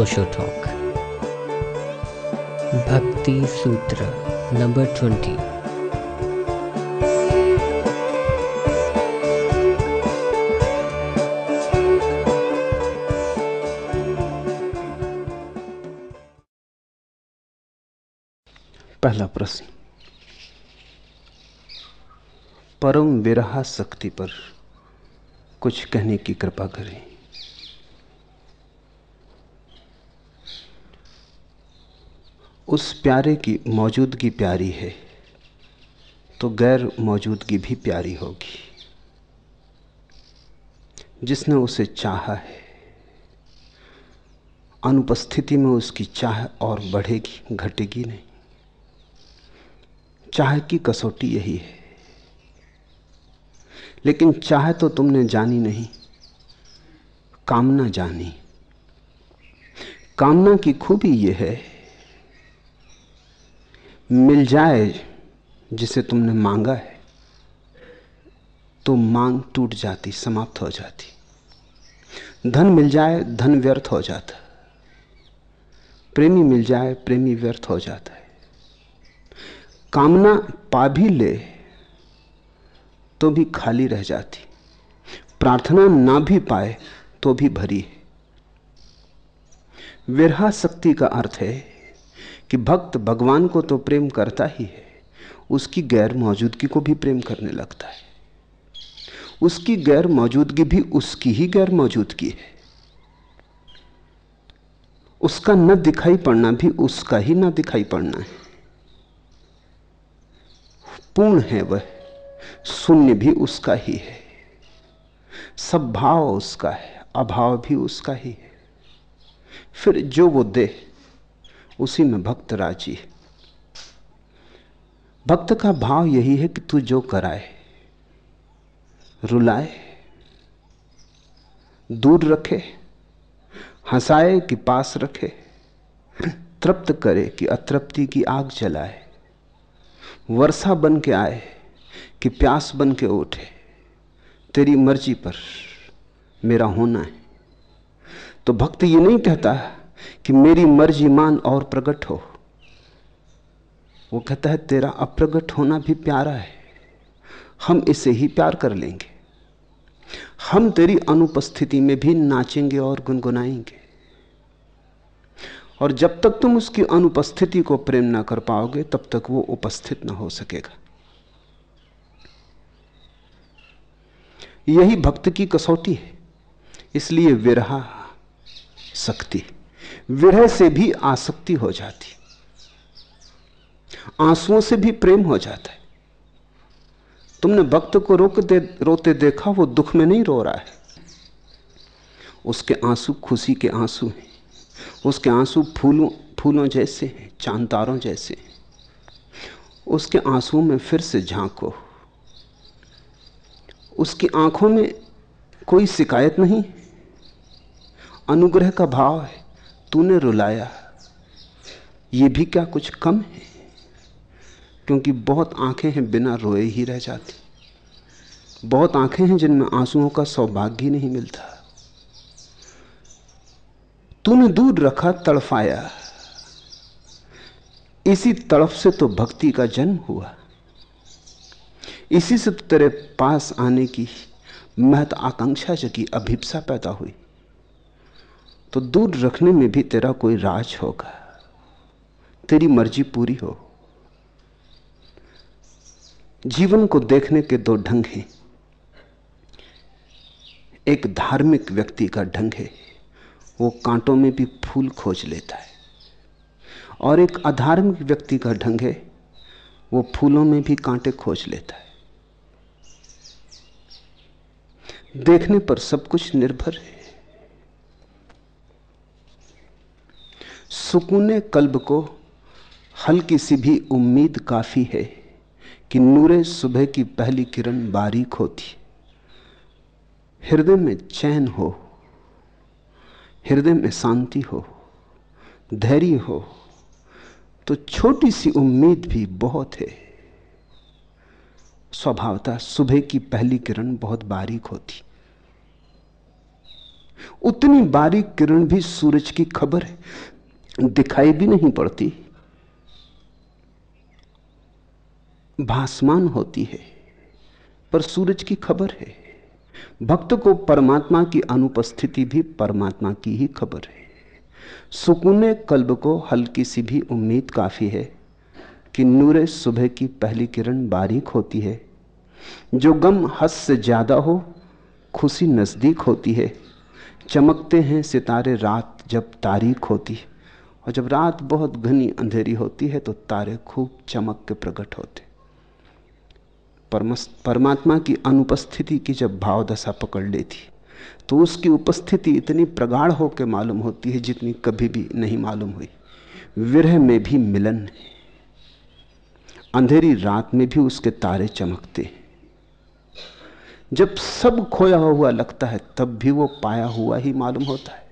अनोशो talk भक्ति सूत्र number twenty पहला प्रश्न। परम विरहा शक्ति पर कुछ कहने की कृपा करें। उस प्यारे की मौजूदगी प्यारी है तो गैर मौजूदगी भी प्यारी होगी। जिसने उसे चाहा है, अनुपस्थिति में उसकी चाह और बढ़ेगी, घटेगी नहीं। चाह की कसौटी यही है। लेकिन चाह तो तुमने जानी नहीं, कामना जानी। कामना की खूबी यह है मिल जाए जिसे तुमने मांगा है तो मांग टूट जाती, समाप्त हो जाती। धन मिल जाए, धन व्यर्थ हो जाता। प्रेमी मिल जाए, प्रेमी व्यर्थ हो जाता है। कामना पा भी ले तो भी खाली रह जाती। प्रार्थना ना भी पाए तो भी भरी है। विरहा शक्ति का अर्थ है कि भक्त भगवान को तो प्रेम करता ही है, उसकी गैर मौजूदगी को भी प्रेम करने लगता है। उसकी गैर मौजूदगी भी उसकी ही गैर मौजूदगी है। उसका न दिखाई पड़ना भी उसका ही न दिखाई पड़ना है। पूर्ण है वह, शून्य भी उसका ही है। सब भाव उसका है, अभाव भी उसका ही है। फिर जो वो दे उसी में भक्त राज़ी है। भक्त का भाव यही है कि तू जो कराए, रुलाए, दूर रखे, हंसाए कि पास रखे, तृप्त करे कि अतृप्ति की आग जलाए, वर्षा बन के आए कि प्यास बन के उठे, तेरी मर्ज़ी पर मेरा होना है। तो भक्त ये नहीं कहता कि मेरी मर्ज़ी मान और प्रकट हो। वो कहता है, तेरा अप्रगट होना भी प्यारा है। हम इसे ही प्यार कर लेंगे। हम तेरी अनुपस्थिति में भी नाचेंगे और गुनगुनाएँगे। और जब तक तुम उसकी अनुपस्थिति को प्रेम ना कर पाओगे, तब तक वो उपस्थित ना हो सकेगा। यही भक्त की कसौटी है। इसलिए विरहा शक्ति। विरह से भी आसक्ति हो जाती। आंसुओं से भी प्रेम हो जाता है। तुमने भक्त को रोक दे, रोते देखा, वो दुख में नहीं रो रहा है। उसके आँसू खुशी के आँसू हैं। उसके आँसू फूलों फूलों जैसे हैं चांदारों जैसे हैं। उसके आंसुओं में फिर से झांको। उसकी आँखों में कोई शिकायत नहीं अनुग्रह का भाव है। तूने रुलाया। ये भी क्या कुछ कम है? क्योंकि बहुत आँखें हैं बिना रोए ही रह जाती। बहुत आँखें हैं जिनमें आंसुओं का सौभाग्य ही नहीं मिलता। तूने दूर रखा, तड़फाया। इसी तड़फ से तो भक्ति का जन्म हुआ। इसी से तो तेरे पास आने की महत आकांक्षा जगी अभिप्सा पैदा हुई। तो दूर रखने में भी तेरा कोई राज होगा। तेरी मर्ज़ी पूरी हो। जीवन को देखने के दो ढंग हैं। एक धार्मिक व्यक्ति का ढंग है, वो कांटों में भी फूल खोज लेता है। और एक अधार्मिक व्यक्ति का ढंग है, वो फूलों में भी कांटे खोज लेता है। देखने पर सब कुछ निर्भर है। सुकून कल्ब को हल्की सी भी उम्मीद काफ़ी है कि नूरे सुबह की पहली किरण बारीक होती। हृदय में चैन हो, हृदय में शांति हो, धैर्य हो तो छोटी सी उम्मीद भी बहुत है। स्वभावता सुबह की पहली किरण बहुत बारीक होती। उतनी बारीक किरण भी सूरज की खबर है। दिखाई भी नहीं पड़ती। भासमान होती है, पर सूरज की खबर है। भक्त को परमात्मा की अनुपस्थिति भी परमात्मा की ही खबर है। सुकून कल्ब को हल्की सी भी उम्मीद काफ़ी है कि नूरे सुबह की पहली किरण बारीक होती है। जो गम हस से ज़्यादा हो, खुशी नज़दीक होती है। चमकते हैं सितारे रात जब तारीख होती है। और जब रात बहुत घनी अंधेरी होती है तो तारे खूब चमक के प्रकट होते। परमात्मा की अनुपस्थिति की जब भाव दशा पकड़ लेती तो उसकी उपस्थिति इतनी प्रगाढ़ होकर मालूम होती है जितनी कभी भी नहीं मालूम हुई। विरह में भी मिलन है। अंधेरी रात में भी उसके तारे चमकते हैं। जब सब खोया हुआ लगता है, तब भी वो पाया हुआ ही मालूम होता है।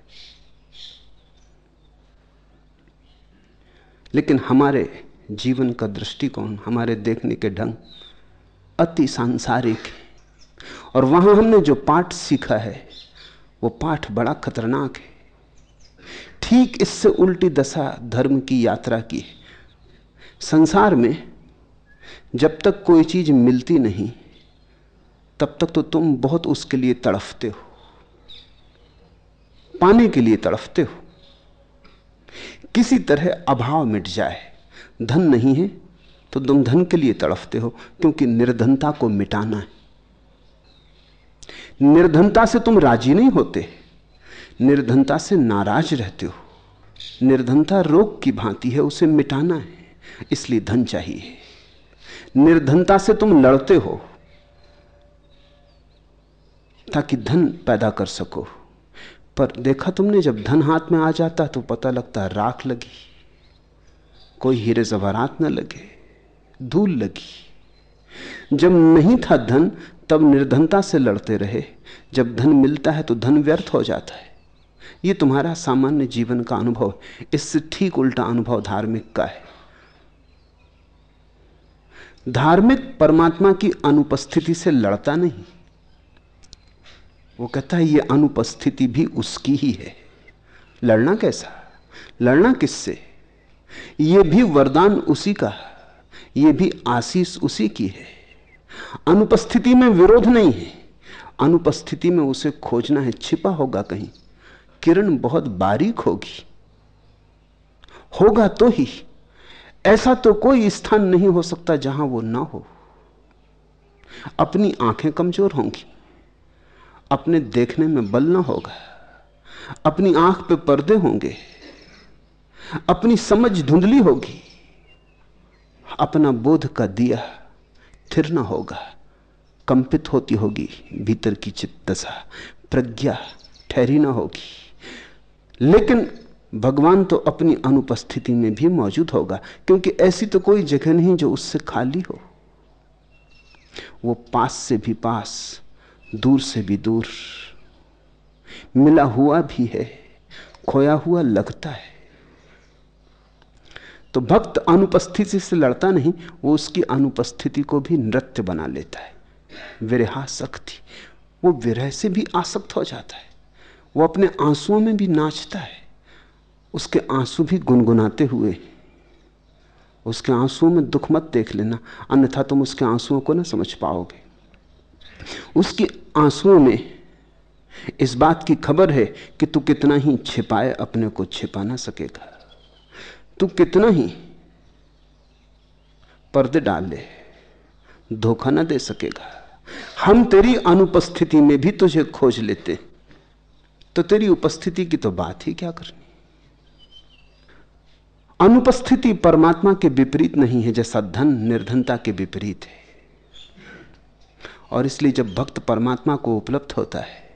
लेकिन हमारे जीवन का दृष्टिकोण, हमारे देखने के ढंग अति सांसारिक है। और वहाँ हमने जो पाठ सीखा है, वो पाठ बड़ा खतरनाक है। ठीक इससे उल्टी दशा धर्म की यात्रा की है। संसार में जब तक कोई चीज़ मिलती नहीं, तब तक तो तुम बहुत उसके लिए तड़फते हो। पाने के लिए तड़फते हो। किसी तरह अभाव मिट जाए। धन नहीं है तो तुम धन के लिए तड़फते हो, क्योंकि निर्धनता को मिटाना है। निर्धनता से तुम राज़ी नहीं होते। निर्धनता से नाराज़ रहते हो। निर्धनता रोग की भांति है, उसे मिटाना है, इसलिए धन चाहिए। निर्धनता से तुम लड़ते हो, ताकि धन पैदा कर सको। पर देखा तुमने, जब धन हाथ में आ जाता तो पता लगता राख लगी। कोई हीरे जवारात न लगे, धूल लगी। जब नहीं था धन, तब निर्धनता से लड़ते रहे। जब धन मिलता है तो धन व्यर्थ हो जाता है। यह तुम्हारा सामान्य जीवन का अनुभव इससे ठीक उल्टा अनुभव धार्मिक का है। धार्मिक परमात्मा की अनुपस्थिति से लड़ता नहीं। वो कहता है, ये अनुपस्थिति भी उसकी ही है। लड़ना कैसा? लड़ना किससे? ये भी वरदान उसी का, ये भी आशीष उसी की है। अनुपस्थिति में विरोध नहीं है। अनुपस्थिति में उसे खोजना है, छिपा होगा कहीं। किरण बहुत बारीक होगी। होगा तो ही। ऐसा तो कोई स्थान नहीं हो सकता जहाँ वो ना हो। अपनी आँखें कमज़ोर होंगी। अपने देखने में बल ना होगा। अपनी आँख पे पर्दे होंगे। अपनी समझ धुंधली होगी। अपना बोध का दिया थिर ना होगा। कंपित होती होगी भीतर की चित्त दशा। प्रज्ञा ठहरी ना होगी। लेकिन भगवान तो अपनी अनुपस्थिति में भी मौजूद होगा, क्योंकि ऐसी तो कोई जगह नहीं जो उससे खाली हो। वो पास से भी पास दूर से भी दूर। मिला हुआ भी है, खोया हुआ लगता है। तो भक्त अनुपस्थिति से लड़ता नहीं, वो उसकी अनुपस्थिति को भी नृत्य बना लेता है। विरहा विरहाशक्ति वो विरह से भी आसक्त हो जाता है। वो अपने आंसुओं में भी नाचता है। उसके आँसू भी गुनगुनाते हुए। उसके आंसुओं में दुख मत देख लेना, अन्यथा तुम उसके आंसुओं को ना समझ पाओगे। उसके आंसुओं में इस बात की खबर है कि तू कितना ही छिपाए अपने को छिपा ना सकेगा। तू कितना ही पर्दे डाल ले धोखा ना दे सकेगा। हम तेरी अनुपस्थिति में भी तुझे खोज लेते तो तेरी उपस्थिति की तो बात ही क्या करनी? अनुपस्थिति परमात्मा के विपरीत नहीं है, जैसा धन निर्धनता के विपरीत है। और इसलिए जब भक्त परमात्मा को उपलब्ध होता है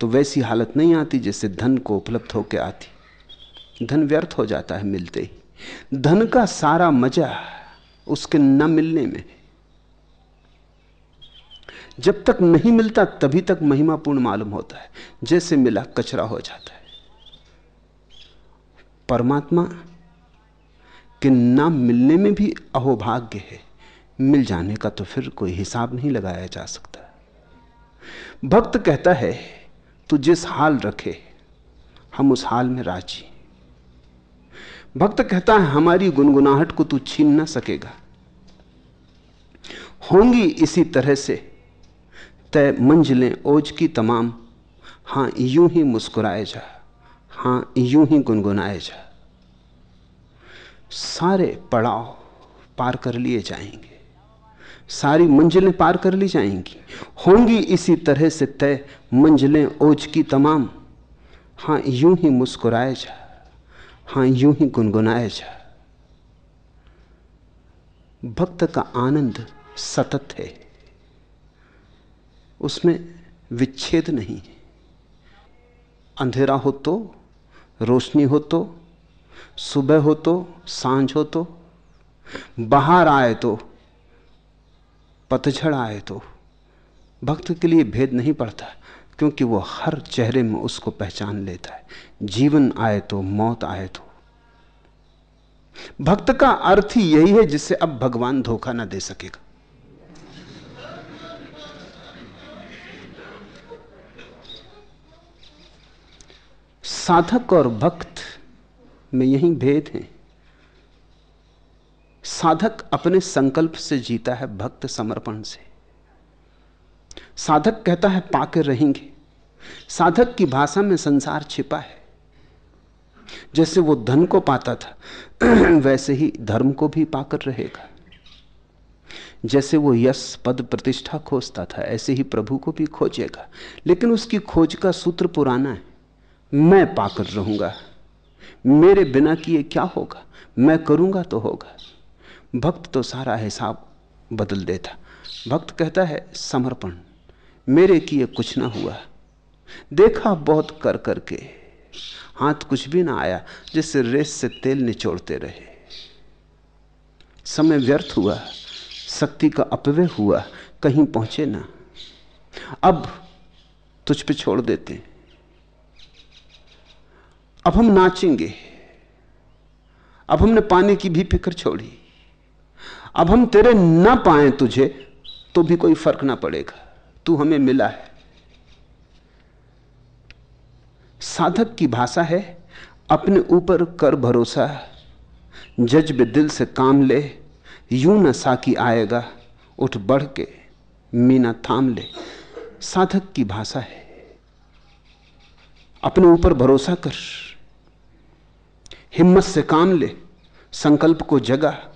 तो वैसी हालत नहीं आती जैसे धन को उपलब्ध होकर आती। धन व्यर्थ हो जाता है मिलते ही। धन का सारा मज़ा उसके न मिलने में जब तक नहीं मिलता, तभी तक महिमापूर्ण मालूम होता है। जैसे मिला, कचरा हो जाता है। परमात्मा के नाम मिलने में भी अहोभाग्य है। मिल जाने का तो फिर कोई हिसाब नहीं लगाया जा सकता। भक्त कहता है, तू जिस हाल रखे, हम उस हाल में राज़ी। भक्त कहता है, हमारी गुनगुनाहट को तू छीन ना सकेगा। होंगी इसी तरह से, तय मंजिलें ओज की तमाम। हाँ, यूँ ही मुस्कुराए जा, हाँ, यूँ ही गुनगुनाए जा। सारे पड़ाव पार कर लिए जाएँगे। सारी मंजिलें पार कर ली जाएँगी। होंगी इसी तरह से तय मंजिलें ओज की तमाम। हाँ, यूँ ही मुस्कुराए जा। हाँ, यूँ ही गुनगुनाए जा। भक्त का आनंद सतत है। उसमें विच्छेद नहीं है। अंधेरा हो तो रोशनी हो तो सुबह हो तो साँझ हो तो बाहर आए तो पतझड़ आए तो भक्त के लिए भेद नहीं पड़ता, क्योंकि वो हर चेहरे में उसको पहचान लेता है। जीवन आए तो मौत आए तो। भक्त का अर्थ ही यही है जिससे अब भगवान धोखा ना दे सकेगा। साधक और भक्त में यही भेद है। साधक अपने संकल्प से जीता है भक्त समर्पण से। साधक कहता है पाकर रहेंगे। साधक की भाषा में संसार छिपा है। जैसे वो धन को पाता था, वैसे ही धर्म को भी पाकर रहेगा। जैसे वो यश पद प्रतिष्ठा खोजता था, ऐसे ही प्रभु को भी खोजेगा। लेकिन उसकी खोज का सूत्र पुराना है, मैं पाकर रहूँगा। मेरे बिना किए क्या होगा? मैं करूँगा तो होगा। भक्त तो सारा हिसाब बदल देता। भक्त कहता है, समर्पण, मेरे किए कुछ ना हुआ। देखा बहुत कर करके, हाथ कुछ भी ना आया जिससे रेस से तेल निचोड़ते रहे। समय व्यर्थ हुआ, शक्ति का अपव्यय हुआ, कहीं पहुँचे ना। अब तुझ पे छोड़ देते। अब हम नाचेंगे। अब हमने पाने की भी फ़िक्र छोड़ी। अब हम तेरे ना पाए तुझे तो भी कोई फ़र्क ना पड़ेगा। तू हमें मिला है। साधक की भाषा है, अपने ऊपर कर भरोसा। जज्ब दिल से काम ले, यूँ न साकी आएगा, उठ बढ़ के मीना थाम ले। साधक की भाषा है। अपने ऊपर भरोसा कर, हिम्मत से काम ले, संकल्प को जगा।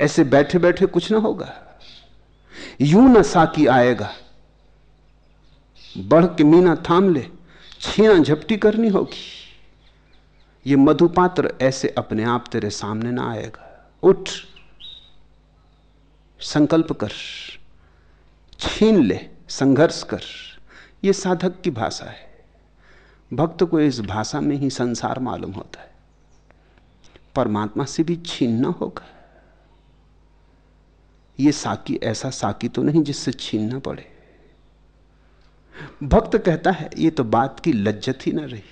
ऐसे बैठे बैठे कुछ ना होगा। यूँ न साकी आएगा। बढ़ के मीना थाम ले, छीना झपटी करनी होगी। ये मधुपात्र ऐसे अपने आप तेरे सामने ना आएगा। उठ, संकल्प कर, छीन ले, संघर्ष कर। ये साधक की भाषा है। भक्त को इस भाषा में ही संसार मालूम होता है। परमात्मा से भी छीनना होगा। ये साकी, ऐसा साकी तो नहीं जिससे छीनना पड़े। भक्त कहता है, ये तो बात की लज्जत ही ना रही।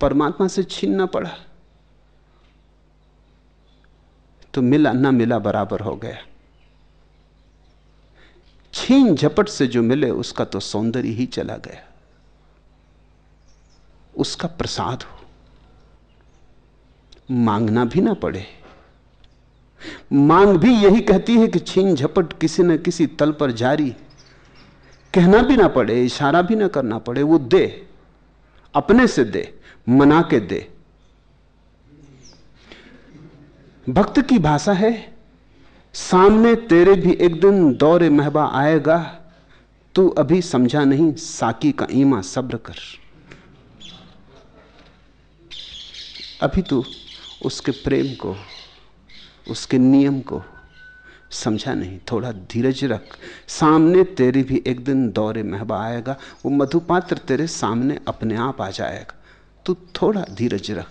परमात्मा से छीनना पड़ा। तो मिला, ना मिला बराबर हो गया। छीन झपट से जो मिले, उसका तो सौंदर्य ही चला गया। उसका प्रसाद हो। मांगना भी ना पड़े। मांग भी यही कहती है कि छीन झपट किसी न किसी तल पर जारी। कहना भी ना पड़े, इशारा भी ना करना पड़े, वो दे, अपने से दे, मना के दे। भक्त की भाषा है, सामने तेरे भी एक दिन दौरे महबा आएगा, तू अभी समझा नहीं, साकी का ईमा सब्र कर। अभी तू उसके प्रेम को उसके नियम को समझा नहीं। थोड़ा धीरज रख। सामने तेरे भी एक दिन दौरे महबा आएगा। वो मधुपात्र तेरे सामने अपने आप आ जाएगा। तू थोड़ा धीरज रख।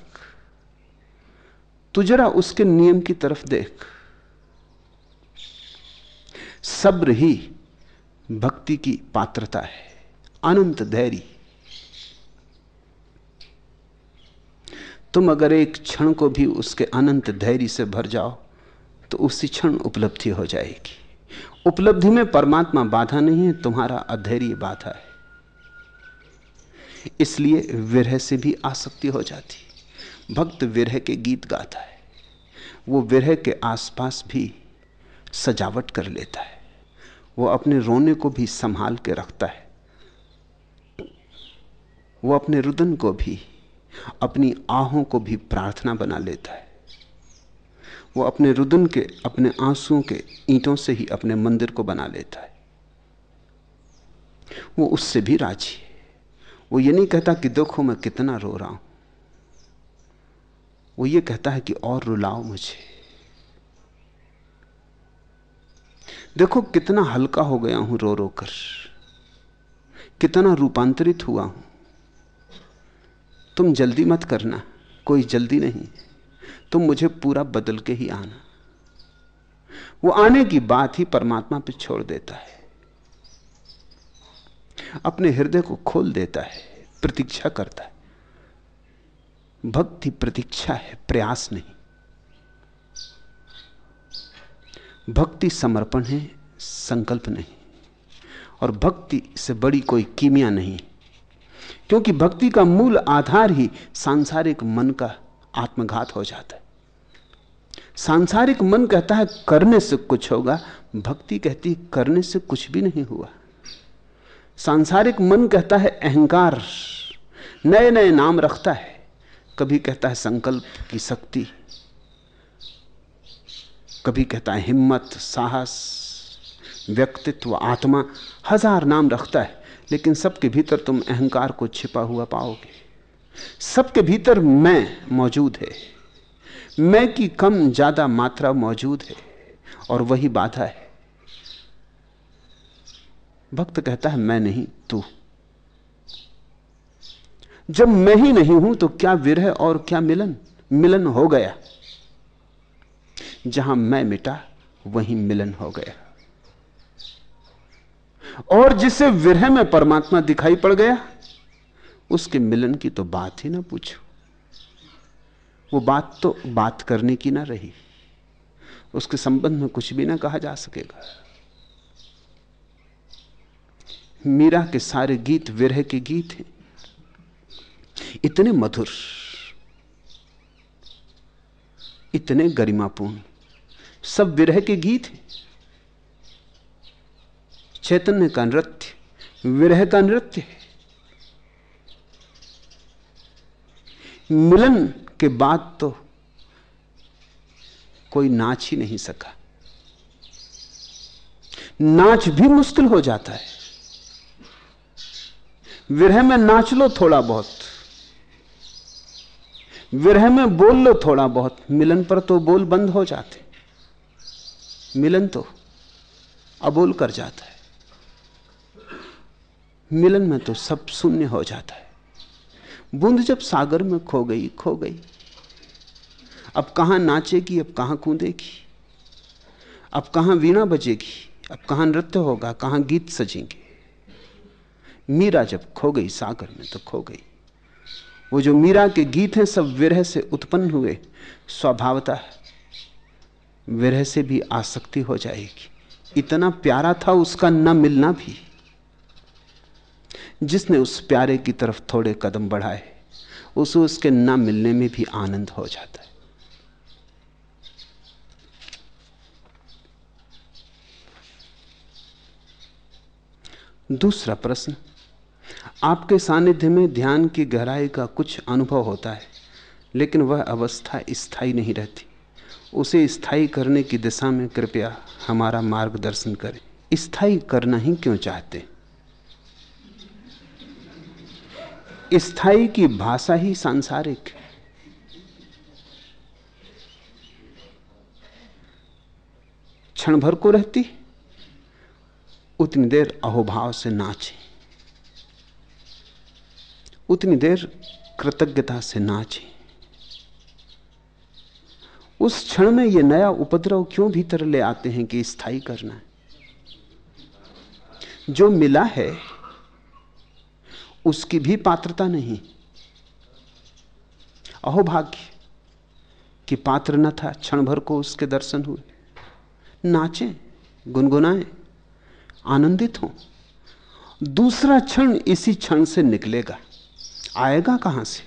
तू जरा उसके नियम की तरफ़ देख। सब्र ही भक्ति की पात्रता है। अनंत धैर्य। तुम अगर एक क्षण को भी उसके अनंत धैर्य से भर जाओ तो उसी क्षण उपलब्धि हो जाएगी। उपलब्धि में परमात्मा बाधा नहीं है, तुम्हारा अधैर्य बाधा है। इसलिए विरह से भी आसक्ति हो जाती। भक्त विरह के गीत गाता है। वो विरह के आसपास भी सजावट कर लेता है। वो अपने रोने को भी संभाल के रखता है। वो अपने रुदन को भी, अपनी आहों को भी प्रार्थना बना लेता है। वो अपने रुदन के, अपने आंसुओं के ईंटों से ही अपने मंदिर को बना लेता है। वो उससे भी राज़ी है। वो ये नहीं कहता कि देखो मैं कितना रो रहा हूँ। वो ये कहता है कि और रुलाओ मुझे। देखो कितना हल्का हो गया हूँ रो रो कर। कितना रूपांतरित हुआ हूँ। तुम जल्दी मत करना, कोई जल्दी नहीं। तुम मुझे पूरा बदल के ही आना। वो आने की बात ही परमात्मा पे छोड़ देता है। अपने हृदय को खोल देता है, प्रतीक्षा करता है। भक्ति प्रतीक्षा है, प्रयास नहीं। भक्ति समर्पण है, संकल्प नहीं। और भक्ति से बड़ी कोई कीमिया नहीं। क्योंकि भक्ति का मूल आधार ही सांसारिक मन का आत्मघात हो जाता है। सांसारिक मन कहता है, करने से कुछ होगा, भक्ति कहती है, करने से कुछ भी नहीं हुआ। सांसारिक मन कहता है, अहंकार नए नए नाम रखता है। कभी कहता है, संकल्प की शक्ति। कभी कहता है, हिम्मत, साहस, व्यक्तित्व, आत्मा, हज़ार नाम रखता है। लेकिन सबके भीतर तुम अहंकार को छिपा हुआ पाओगे। सबके भीतर मैं मौजूद है। मैं की कम ज़्यादा मात्रा मौजूद है और वही बाधा है। भक्त कहता है, मैं नहीं, तू। जब मैं ही नहीं हूँ तो क्या विरह और क्या मिलन? मिलन हो गया। जहाँ मैं मिटा, वहीं मिलन हो गया। और जिसे विरह में परमात्मा दिखाई पड़ गया, उसके मिलन की तो बात ही ना पूछो। वो बात तो बात करने की ना रही। उसके संबंध में कुछ भी ना कहा जा सकेगा। मीरा के सारे गीत विरह के गीत हैं। इतने मधुर, इतने गरिमापूर्ण, सब विरह के गीत हैं। चैतन्य का नृत्य, विरह का नृत्य है। मिलन के बाद तो कोई नाच ही नहीं सका। नाच भी मुश्किल हो जाता है। विरह में नाच लो थोड़ा बहुत। विरह में बोल लो थोड़ा बहुत। मिलन पर तो बोल बंद हो जाते। मिलन तो अबोल कर जाता है। मिलन में तो सब शून्य हो जाता है। बूंद जब सागर में खो गई खो गई। अब कहाँ नाचेगी, अब कहाँ कूदेगी? अब कहाँ वीणा बजेगी, अब कहाँ नृत्य होगा, कहाँ गीत सजेंगे? मीरा जब खो गई सागर में तो खो गई। वो जो मीरा के गीत हैं, सब विरह से उत्पन्न हुए, स्वभावता विरह से भी आसक्ति हो जाएगी। इतना प्यारा था उसका न मिलना भी। जिसने उस प्यारे की तरफ़ थोड़े कदम बढ़ाए, उसे उसके न मिलने में भी आनंद हो जाता है। दूसरा प्रश्न, आपके सानिध्य में ध्यान की गहराई का कुछ अनुभव होता है, लेकिन वह अवस्था स्थायी नहीं रहती। उसे स्थायी करने की दिशा में कृपया हमारा मार्गदर्शन करें। स्थायी करना ही क्यों चाहते स्थायी की भाषा ही सांसारिक क्षण भर को रहती, उतनी देर अहोभाव से नाचे। उतनी देर कृतज्ञता से नाचे। उस क्षण में यह नया उपद्रव क्यों भीतर ले आते हैं कि स्थायी करना है? जो मिला है उसकी भी पात्रता नहीं। अहोभाग्य कि पात्र न था, क्षण भर को उसके दर्शन हुए। नाचे, गुनगुनाए, आनंदित हो। दूसरा क्षण इसी क्षण से निकलेगा। आएगा कहाँ से?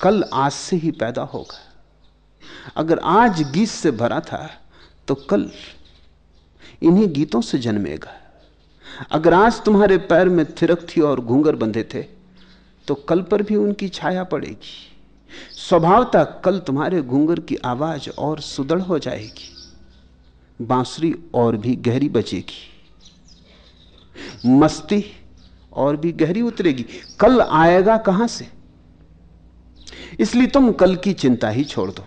कल आज से ही पैदा होगा। अगर आज गीत से भरा था तो कल इन्हीं गीतों से जन्मेगा। अगर आज तुम्हारे पैर में थिरक थी और घूंगर बंधे थे तो कल पर भी उनकी छाया पड़ेगी। स्वभावता कल तुम्हारे घूंगर की आवाज़ और सुदृढ़ हो जाएगी। बांसुरी और भी गहरी बचेगी मस्ती और भी गहरी उतरेगी। कल आएगा कहाँ से? इसलिए तुम कल की चिंता ही छोड़ दो।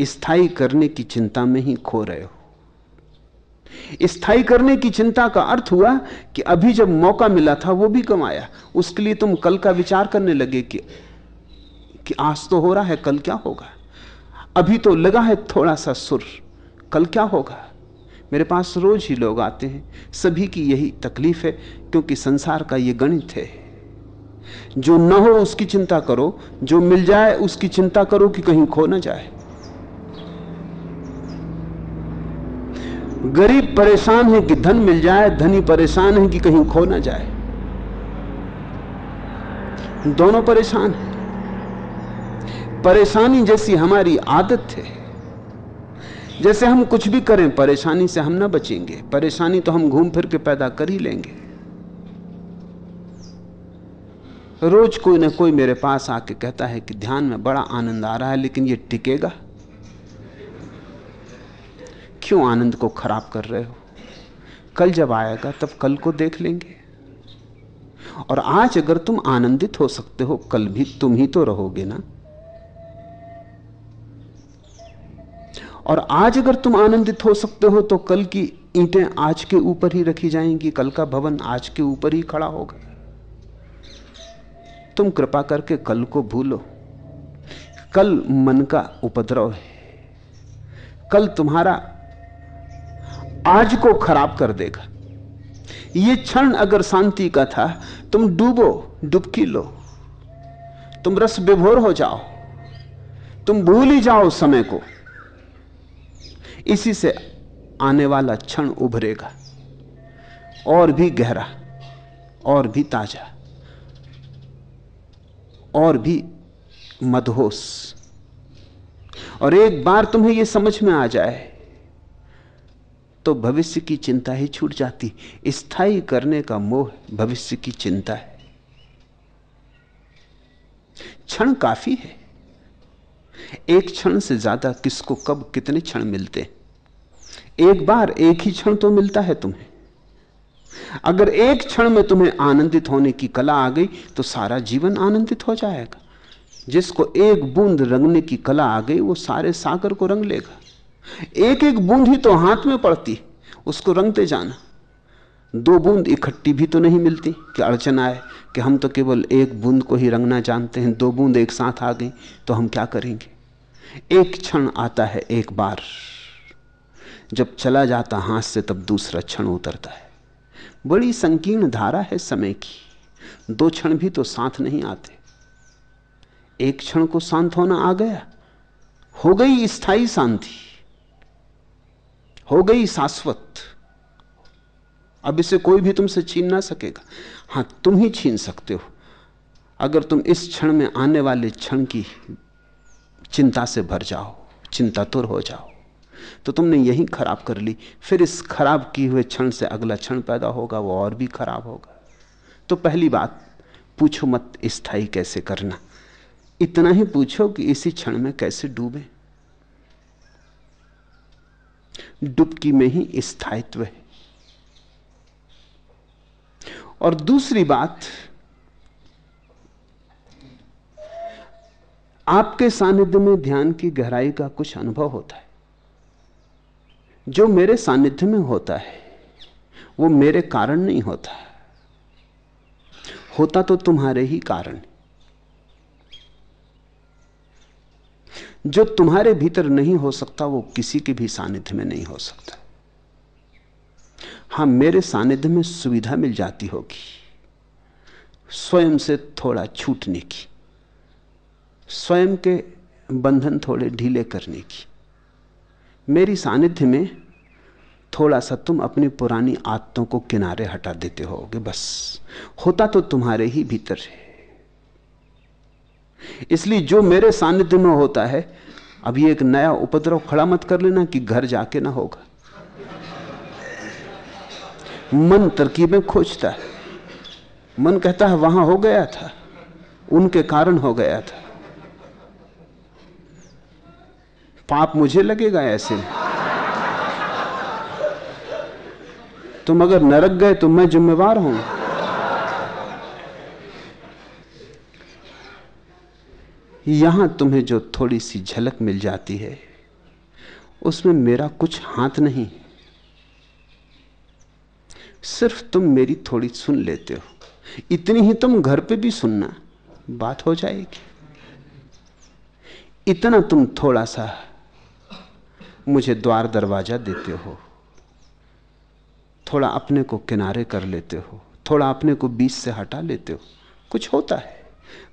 स्थायी करने की चिंता में ही खो रहे हो। स्थायी करने की चिंता का अर्थ हुआ कि अभी जब मौका मिला था, वो भी कमाया उसके लिए तुम कल का विचार करने लगे कि कि आज तो हो रहा है, कल क्या होगा? अभी तो लगा है थोड़ा सा सुर, कल क्या होगा? मेरे पास रोज ही लोग आते हैं, सभी की यही तकलीफ़ है, क्योंकि संसार का ये गणित है। जो न हो उसकी चिंता करो, जो मिल जाए उसकी चिंता करो कि कहीं खो ना जाए। गरीब परेशान है कि धन मिल जाए, धनी परेशान है कि कहीं खो ना जाए। दोनों परेशान हैं। परेशानी जैसी हमारी आदत है। जैसे हम कुछ भी करें, परेशानी से हम ना बचेंगे। परेशानी तो हम घूम फिर के पैदा कर ही लेंगे। रोज कोई ना कोई मेरे पास आके कहता है कि ध्यान में बड़ा आनंद आ रहा है, लेकिन ये टिकेगा। क्यों आनंद को खराब कर रहे हो? कल जब आएगा, तब कल को देख लेंगे। और आज अगर तुम आनंदित हो सकते हो, कल भी तुम ही तो रहोगे ना? और आज अगर तुम आनंदित हो सकते हो तो कल की ईंटें आज के ऊपर ही रखी जाएँगी। कल का भवन आज के ऊपर ही खड़ा होगा। तुम कृपा करके कल को भूलो। कल मन का उपद्रव है। कल तुम्हारा आज को खराब कर देगा। यह क्षण अगर शांति का था, तुम डूबो, डुबकी लो। तुम रस विभोर हो जाओ। तुम भूल ही जाओ समय को। इसी से आने वाला क्षण उभरेगा। और भी गहरा, और भी ताज़ा, और भी मदहोश। और एक बार तुम्हें यह समझ में आ जाए तो भविष्य की चिंता ही छूट जाती। स्थायी करने का मोह भविष्य की चिंता है। क्षण काफ़ी है। एक क्षण से ज़्यादा किसको कब कितने क्षण मिलते एक बार एक ही क्षण तो मिलता है तुम्हें। अगर एक क्षण में तुम्हें आनंदित होने की कला आ गई तो सारा जीवन आनंदित हो जाएगा। जिसको एक बूंद रंगने की कला आ गई, वो सारे सागर को रंग लेगा। एक एक बूंद ही तो हाथ में पड़ती, उसको रंगते जाना। दो बूंद इकट्ठी भी तो नहीं मिलती कि अड़चन आए कि हम तो केवल एक बूंद को ही रंगना जानते हैं, दो बूंद एक साथ आ गई तो हम क्या करेंगे? एक क्षण आता है एक बार। जब चला जाता हाथ से, तब दूसरा क्षण उतरता है। बड़ी संकीर्ण धारा है समय की। दो क्षण भी तो साथ नहीं आते। एक क्षण को शांत होना आ गया। हो गई स्थायी शांति। हो गई शाश्वत। अब इसे कोई भी तुमसे छीन ना सकेगा। हाँ, तुम ही छीन सकते हो। अगर तुम इस क्षण में आने वाले क्षण की चिंता से भर जाओ, चिंतातुर हो जाओ तो तुमने यही खराब कर ली। फिर इस खराब किए हुए क्षण से अगला क्षण पैदा होगा, वो और भी खराब होगा। तो पहली बात, पूछो मत स्थायी कैसे करना। इतना ही पूछो कि इसी क्षण में कैसे डूबे। डुबकी में ही स्थायित्व है। और दूसरी बात, आपके सानिध्य में ध्यान की गहराई का कुछ अनुभव होता है। जो मेरे सानिध्य में होता है, वो मेरे कारण नहीं होता। होता तो तुम्हारे ही कारण। जो तुम्हारे भीतर नहीं हो सकता, वो किसी के भी सानिध्य में नहीं हो सकता। हाँ, मेरे सानिध्य में सुविधा मिल जाती होगी, स्वयं से थोड़ा छूटने की, स्वयं के बंधन थोड़े ढीले करने की। मेरी सानिध्य में थोड़ा सा तुम अपनी पुरानी आदतों को किनारे हटा देते होगे, बस। होता तो तुम्हारे ही भीतर है। इसलिए जो मेरे सानिध्य में होता है अभी एक नया उपद्रव खड़ा मत कर लेना कि घर जाके ना होगा। मन तरकीबें खोजता है। मन कहता है, वहाँ हो गया था। उनके कारण हो गया था। पाप मुझे लगेगा ऐसे तुम अगर नरक गए तो मैं जिम्मेवार हूँ। यहाँ तुम्हें जो थोड़ी सी झलक मिल जाती है, उसमें मेरा कुछ हाथ नहीं। सिर्फ़ तुम मेरी थोड़ी सुन लेते हो। इतनी ही तुम घर पे भी सुनना, बात हो जाएगी। इतना तुम थोड़ा सा मुझे द्वार दरवाज़ा देते हो। थोड़ा अपने को किनारे कर लेते हो। थोड़ा अपने को बीच से हटा लेते हो। कुछ होता है।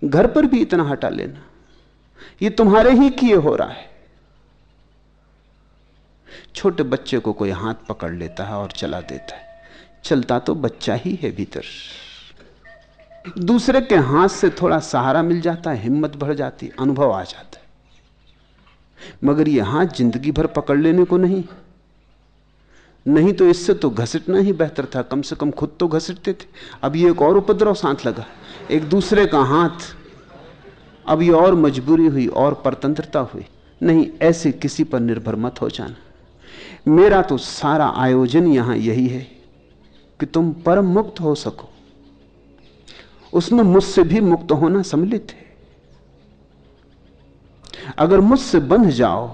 घर पर भी इतना हटा लेना। ये तुम्हारे ही किए हो रहा है। छोटे बच्चे को कोई हाथ पकड़ लेता है और चला देता है। चलता तो बच्चा ही है भीतर। दूसरे के हाथ से थोड़ा सहारा मिल जाता है, हिम्मत बढ़ जाती अनुभव आ जाता है। मगर यह हाथ ज़िंदगी भर पकड़ लेने को नहीं। नहीं तो इससे तो घसीटना ही बेहतर था। कम से कम खुद तो घसीटते थे। अब ये एक और उपद्रव साथ लगा। एक दूसरे का हाथ ये और मजबूरी हुई, और परतंत्रता हुई। नहीं, ऐसे किसी पर निर्भर मत हो जाना। मेरा तो सारा आयोजन यहाँ यही है कि तुम परम मुक्त हो सको। उसमें मुझसे भी मुक्त होना सम्मिलित है। अगर मुझसे बंध जाओ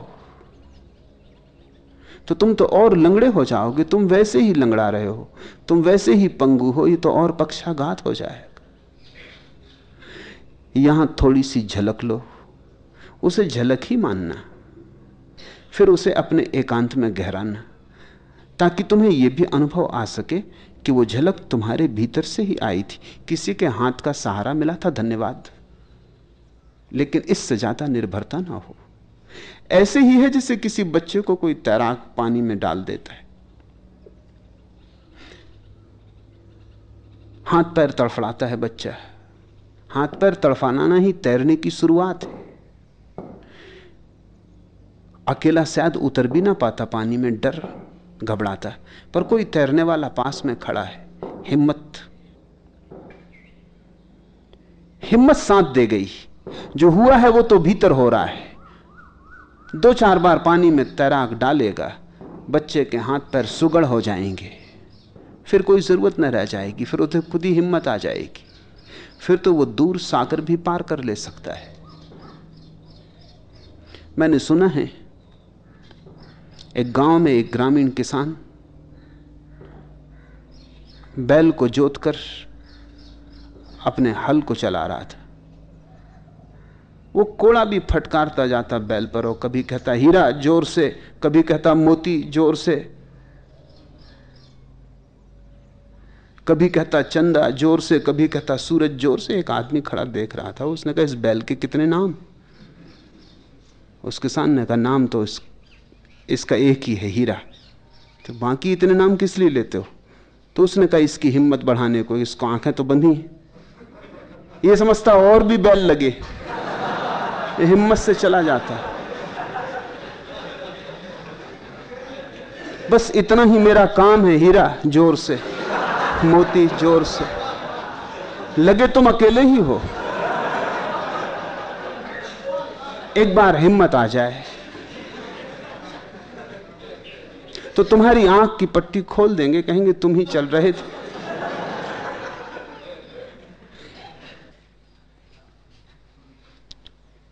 तो तुम तो और लंगड़े हो जाओगे। तुम वैसे ही लंगड़ा रहे हो। तुम वैसे ही पंगु हो, ये तो और पक्षाघात हो जाएगा यहाँ थोड़ी सी झलक लो, उसे झलक ही मानना, फिर उसे अपने एकांत में गहराना, ताकि तुम्हें यह भी अनुभव आ सके कि वो झलक तुम्हारे भीतर से ही आई थी। किसी के हाथ का सहारा मिला था, धन्यवाद। लेकिन इससे ज़्यादा निर्भरता ना हो। ऐसे ही है जैसे किसी बच्चे को कोई तैराक पानी में डाल देता है। हाथ पैर तड़फड़ाता है बच्चा। हाथ पैर तड़फाना ना ही तैरने की शुरुआत है। अकेला शायद उतर भी ना पाता, पानी में डर घबराता पर कोई तैरने वाला पास में खड़ा है, हिम्मत। हिम्मत साथ दे गई। जो हुआ है वो तो भीतर हो रहा है। दो चार बार पानी में तैराक डालेगा, बच्चे के हाथ पैर सुगड़ हो जाएँगे। फिर कोई ज़रूरत न रह जाएगी, फिर उसे खुद ही हिम्मत आ जाएगी। फिर तो वो दूर सागर भी पार कर ले सकता है। मैंने सुना है, एक गाँव में एक ग्रामीण किसान बैल को जोतकर अपने हल को चला रहा था। वो कोड़ा भी फटकारता जाता बैल पर और कभी कहता, हीरा, ज़ोर से। कभी कहता, मोती, ज़ोर से। कभी कहता चंदा ज़ोर से कभी कहता सूरज ज़ोर से एक आदमी खड़ा देख रहा था उसने कहा इस बैल के कितने नाम? उस किसान ने कहा नाम तो इस, इसका एक ही है हीरा। तो बाकी इतने नाम किस लिए लेते हो? तो उसने कहा इसकी हिम्मत बढ़ाने को इसको आँखें तो बंधी। ये समझता और भी बैल लगे। हिम्मत से चला जाता। बस इतना ही मेरा काम है हीरा ज़ोर से। मोती ज़ोर से। लगे तुम अकेले ही हो। एक बार हिम्मत आ जाए तो तुम्हारी आँख की पट्टी खोल देंगे, कहेंगे तुम ही चल रहे थे।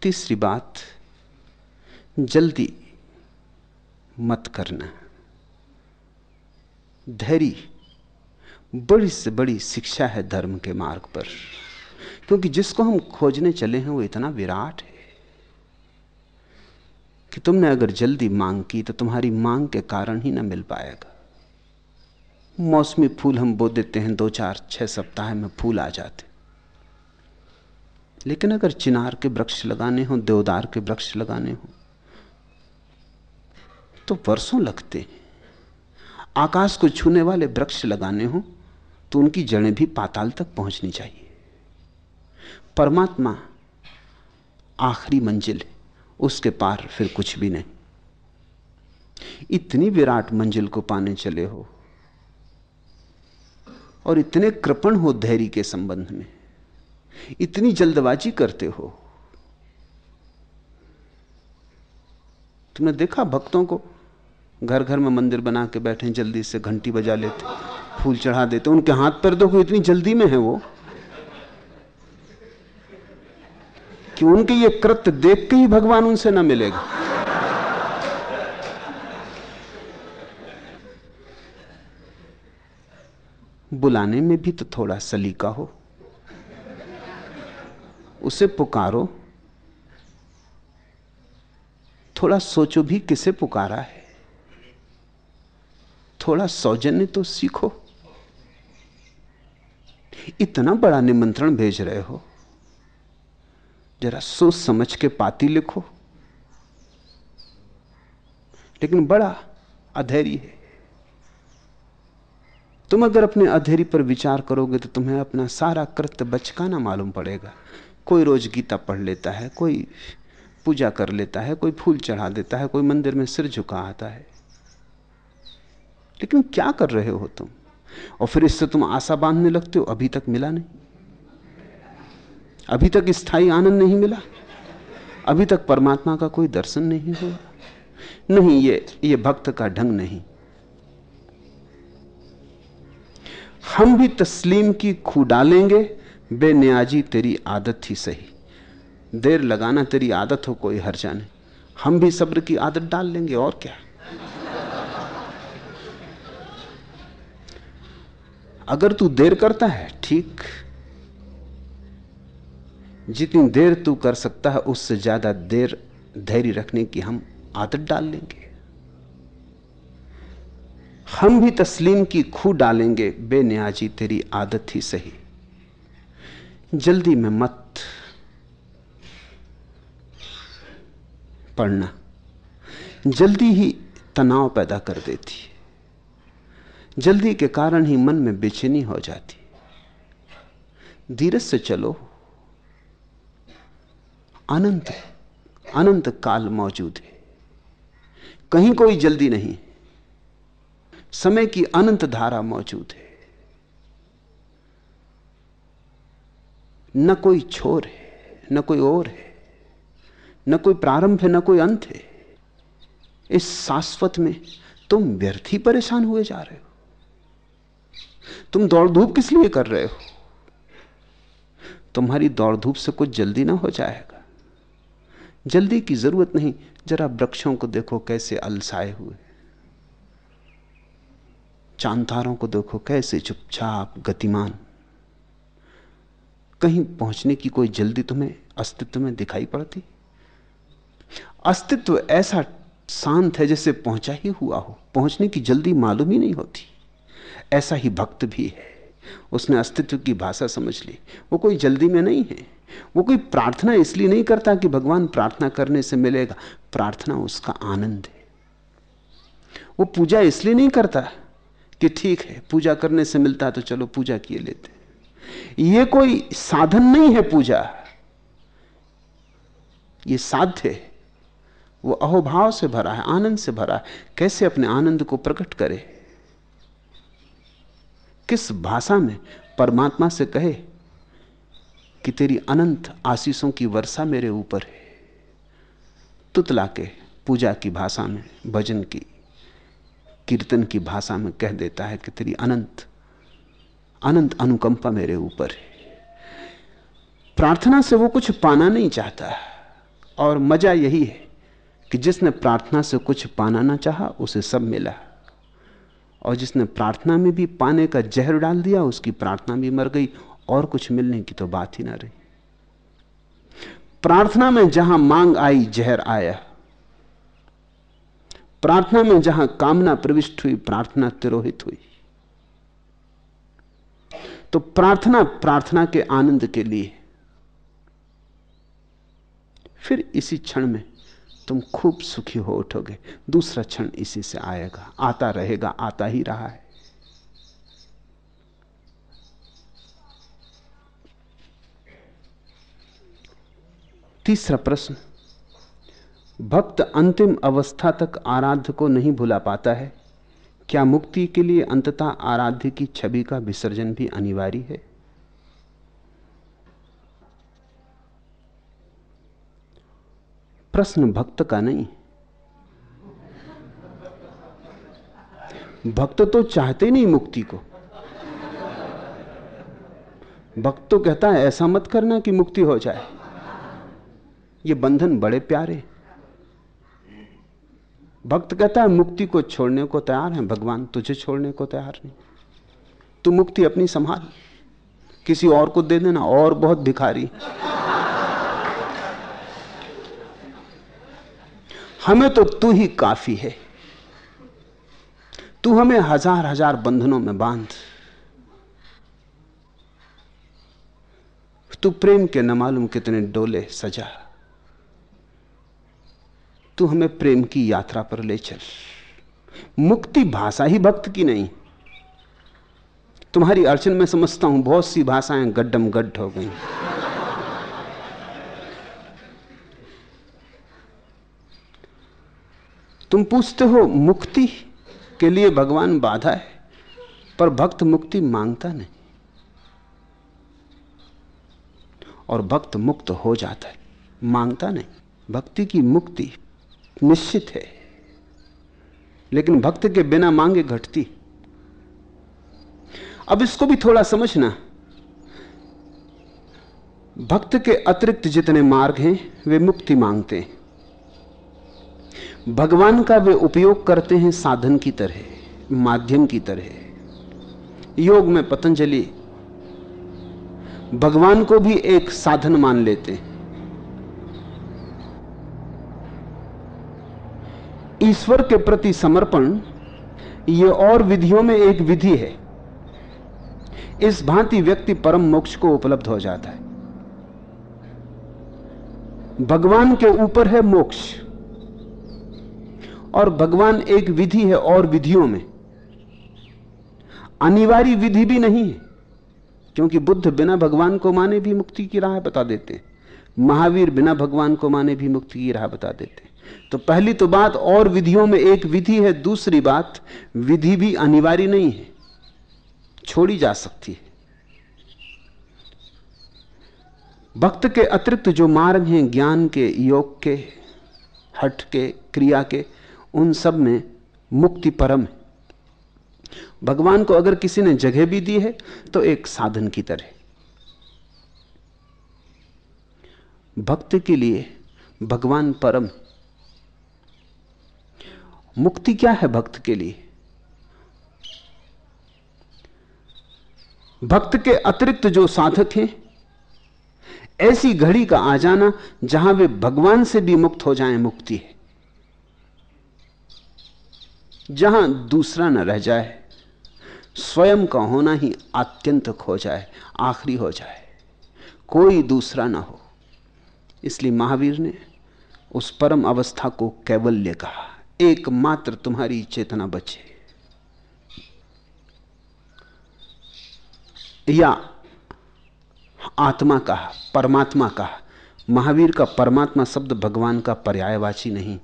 तीसरी बात, जल्दी मत करना। धैर्य बड़ी से बड़ी शिक्षा है धर्म के मार्ग पर। क्योंकि जिसको हम खोजने चले हैं, वो इतना विराट है कि तुमने अगर जल्दी मांग की तो तुम्हारी मांग के कारण ही ना मिल पाएगा। मौसमी फूल हम बो देते हैं, दो चार छह सप्ताह में फूल आ जाते। लेकिन अगर चिनार के वृक्ष लगाने हो, देवदार के वृक्ष लगाने हो तो वर्षों लगते हैं। आकाश को छूने वाले वृक्ष लगाने हो तो उनकी जड़ें भी पाताल तक पहुंचनी चाहिए। परमात्मा आखिरी मंजिल है, उसके पार फिर कुछ भी नहीं। इतनी विराट मंजिल को पाने चले हो और इतने कृपण हो धैर्य के संबंध में, इतनी जल्दबाजी करते हो। तुमने देखा भक्तों को? घर घर में मंदिर बना के बैठे जल्दी से घंटी बजा लेते फूल चढ़ा देते, उनके हाथ पर देखो इतनी जल्दी में है वो, कि उनके ये कृत्य देख के ही भगवान उनसे ना मिलेगा। बुलाने में भी तो थोड़ा सलीका हो, उसे पुकारो, थोड़ा सोचो भी किसे पुकारा है, थोड़ा सौजन्य तो सीखो। इतना बड़ा निमंत्रण भेज रहे हो। जरा सोच समझ के पाती लिखो। लेकिन बड़ा अधैर्य है। तुम अगर अपने अधेरी पर विचार करोगे तो तुम्हें अपना सारा कृत्य बचकाना मालूम पड़ेगा। कोई रोज गीता पढ़ लेता है, कोई पूजा कर लेता है, कोई फूल चढ़ा देता है, कोई मंदिर में सिर झुका आता है। लेकिन क्या कर रहे हो तुम? और फिर इससे तुम आशा बांधने लगते हो, अभी तक मिला नहीं। अभी तक स्थायी आनंद नहीं मिला। अभी तक परमात्मा का कोई दर्शन नहीं हुआ। नहीं, ये ये भक्त का ढंग नहीं। हम भी तस्लीम की खू डालेंगे, बेनियाजी तेरी आदत ही सही। देर लगाना तेरी आदत हो, कोई हर्जा जाने हम भी सब्र की आदत डाल लेंगे, और क्या? अगर तू देर करता है, ठीक। जितनी देर तू कर सकता है, उससे ज़्यादा देर धैर्य रखने की हम आदत डाल लेंगे। हम भी तस्लीम की खू डालेंगे, बेनियाजी तेरी आदत ही सही। जल्दी में मत पढ़ना। जल्दी ही तनाव पैदा कर देती है। जल्दी के कारण ही मन में बेचैनी हो जाती। धीरज से चलो। अनंत अनंत काल मौजूद है। कहीं कोई जल्दी नहीं। समय की अनंत धारा मौजूद है। न कोई छोर है, न कोई और है, न कोई प्रारंभ है, न कोई अंत है। इस शाश्वत में तुम व्यर्थ ही परेशान हुए जा रहे हो। तुम दौड़ धूप किस लिए कर रहे हो? तुम्हारी दौड़ धूप से कुछ जल्दी ना हो जाएगा। जल्दी की ज़रूरत नहीं, जरा वृक्षों को देखो कैसे अलसाए हुए। चांतारों को देखो कैसे चुपचाप गतिमान। कहीं पहुँचने की कोई जल्दी तुम्हें अस्तित्व में दिखाई पड़ती? अस्तित्व ऐसा शांत है जैसे पहुँचा ही हुआ हो। पहुँचने की जल्दी मालूम ही नहीं होती। ऐसा ही भक्त भी है। उसने अस्तित्व की भाषा समझ ली। वो कोई जल्दी में नहीं है। वो कोई प्रार्थना इसलिए नहीं करता कि भगवान प्रार्थना करने से मिलेगा। प्रार्थना उसका आनंद है। वो पूजा इसलिए नहीं करता कि ठीक है, पूजा करने से मिलता तो चलो पूजा किए लेते। ये कोई साधन नहीं है पूजा। ये साध्य है। वो अहोभाव से भरा है, आनंद से भरा है। कैसे अपने आनंद को प्रकट करे? किस भाषा में परमात्मा से कहे कि तेरी अनंत आशीषों की वर्षा मेरे ऊपर है? तुतला के पूजा की भाषा में, भजन की, कीर्तन की भाषा में कह देता है कि तेरी अनंत अनंत अनुकंपा मेरे ऊपर है। प्रार्थना से वो कुछ पाना नहीं चाहता। और मज़ा यही है कि जिसने प्रार्थना से कुछ पाना ना चाहा, उसे सब मिला। और जिसने प्रार्थना में भी पाने का जहर डाल दिया, उसकी प्रार्थना भी मर गई और कुछ मिलने की तो बात ही ना रही। प्रार्थना में जहाँ मांग आई, जहर आया। प्रार्थना में जहाँ कामना प्रविष्ट हुई, प्रार्थना तिरोहित हुई। तो प्रार्थना प्रार्थना के आनंद के लिए फिर इसी क्षण में तुम खूब सुखी हो उठोगे। दूसरा क्षण इसी से आएगा। आता रहेगा, आता ही रहा है। तीसरा प्रश्न, भक्त अंतिम अवस्था तक आराध्य को नहीं भुला पाता है? क्या मुक्ति के लिए अंततः आराध्य की छवि का विसर्जन भी अनिवार्य है? प्रश्न भक्त का नहीं। भक्त तो चाहते नहीं मुक्ति को। भक्त तो कहता है, ऐसा मत करना कि मुक्ति हो जाए। ये बंधन बड़े प्यारे। भक्त कहता है, मुक्ति को छोड़ने को तैयार है, भगवान तुझे छोड़ने को तैयार नहीं। तू मुक्ति अपनी संभाल। किसी और को दे देना, और बहुत भिखारी। हमें तो तू ही काफ़ी है। तू हमें हज़ार हज़ार बंधनों में बाँध। तू प्रेम के न मालूम कितने डोले सजा। तू हमें प्रेम की यात्रा पर ले चल। मुक्ति भाषा ही भक्त की नहीं। तुम्हारी अड़चन में समझता हूँ बहुत सी भाषाएँ गड्डम गड्ढ हो गई। तुम पूछते हो मुक्ति के लिए भगवान बाधा है, पर भक्त मुक्ति माँगता नहीं। और भक्त मुक्त हो जाता है, माँगता नहीं। भक्ति की मुक्ति निश्चित है, लेकिन भक्त के बिना मांगे घटती। अब इसको भी थोड़ा समझना। भक्त के अतिरिक्त जितने मार्ग हैं, वे मुक्ति मांगते हैं। भगवान का वे उपयोग करते हैं साधन की तरह, माध्यम की तरह। योग में पतंजलि, भगवान को भी एक साधन मान लेते ईश्वर के प्रति समर्पण यह और विधियों में एक विधि है। इस भांति व्यक्ति परम मोक्ष को उपलब्ध हो जाता है। भगवान के ऊपर है मोक्ष। और भगवान एक विधि है और विधियों में। अनिवार्य विधि भी नहीं है, क्योंकि बुद्ध बिना भगवान को माने भी मुक्ति की राह बता देते महावीर बिना भगवान को माने भी मुक्ति की राह बता देते तो पहली तो बात, और विधियों में एक विधि है, दूसरी बात, विधि भी अनिवार्य नहीं है, छोड़ी जा सकती है। भक्त के अतिरिक्त जो मार्ग हैं, ज्ञान के, योग के हट के, क्रिया के उन सब में मुक्ति परम है। भगवान को अगर किसी ने जगह भी दी है तो एक साधन की तरह। भक्त के लिए भगवान परम मुक्ति क्या है भक्त के लिए? भक्त के अतिरिक्त जो साधक हैं, ऐसी घड़ी का आ जाना जहाँ वे भगवान से भी मुक्त हो जाएँ मुक्ति है। जहाँ दूसरा न रह जाए, स्वयं का होना ही आत्यंतक हो जाए, आखिरी हो जाए। कोई दूसरा ना हो। इसलिए महावीर ने उस परम अवस्था को कैवल्य कहा, एकमात्र तुम्हारी चेतना बचे। या आत्मा कहा, परमात्मा कहा, महावीर का परमात्मा शब्द भगवान का पर्यायवाची नहीं।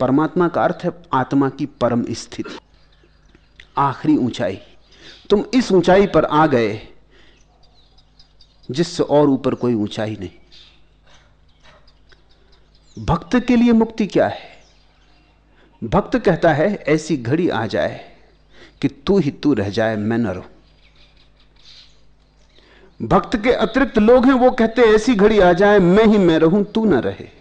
परमात्मा का अर्थ है आत्मा की परम स्थिति। आखिरी ऊंचाई। तुम इस ऊंचाई पर आ गए, जिससे और ऊपर कोई ऊंचाई नहीं। भक्त के लिए मुक्ति क्या है? भक्त कहता है, ऐसी घड़ी आ जाए कि तू ही तू रह जाए, मैं न रहूँ। भक्त के अतिरिक्त लोग हैं, वो कहते ऐसी घड़ी आ जाए, मैं ही मैं रहूँ, तू ना रहे।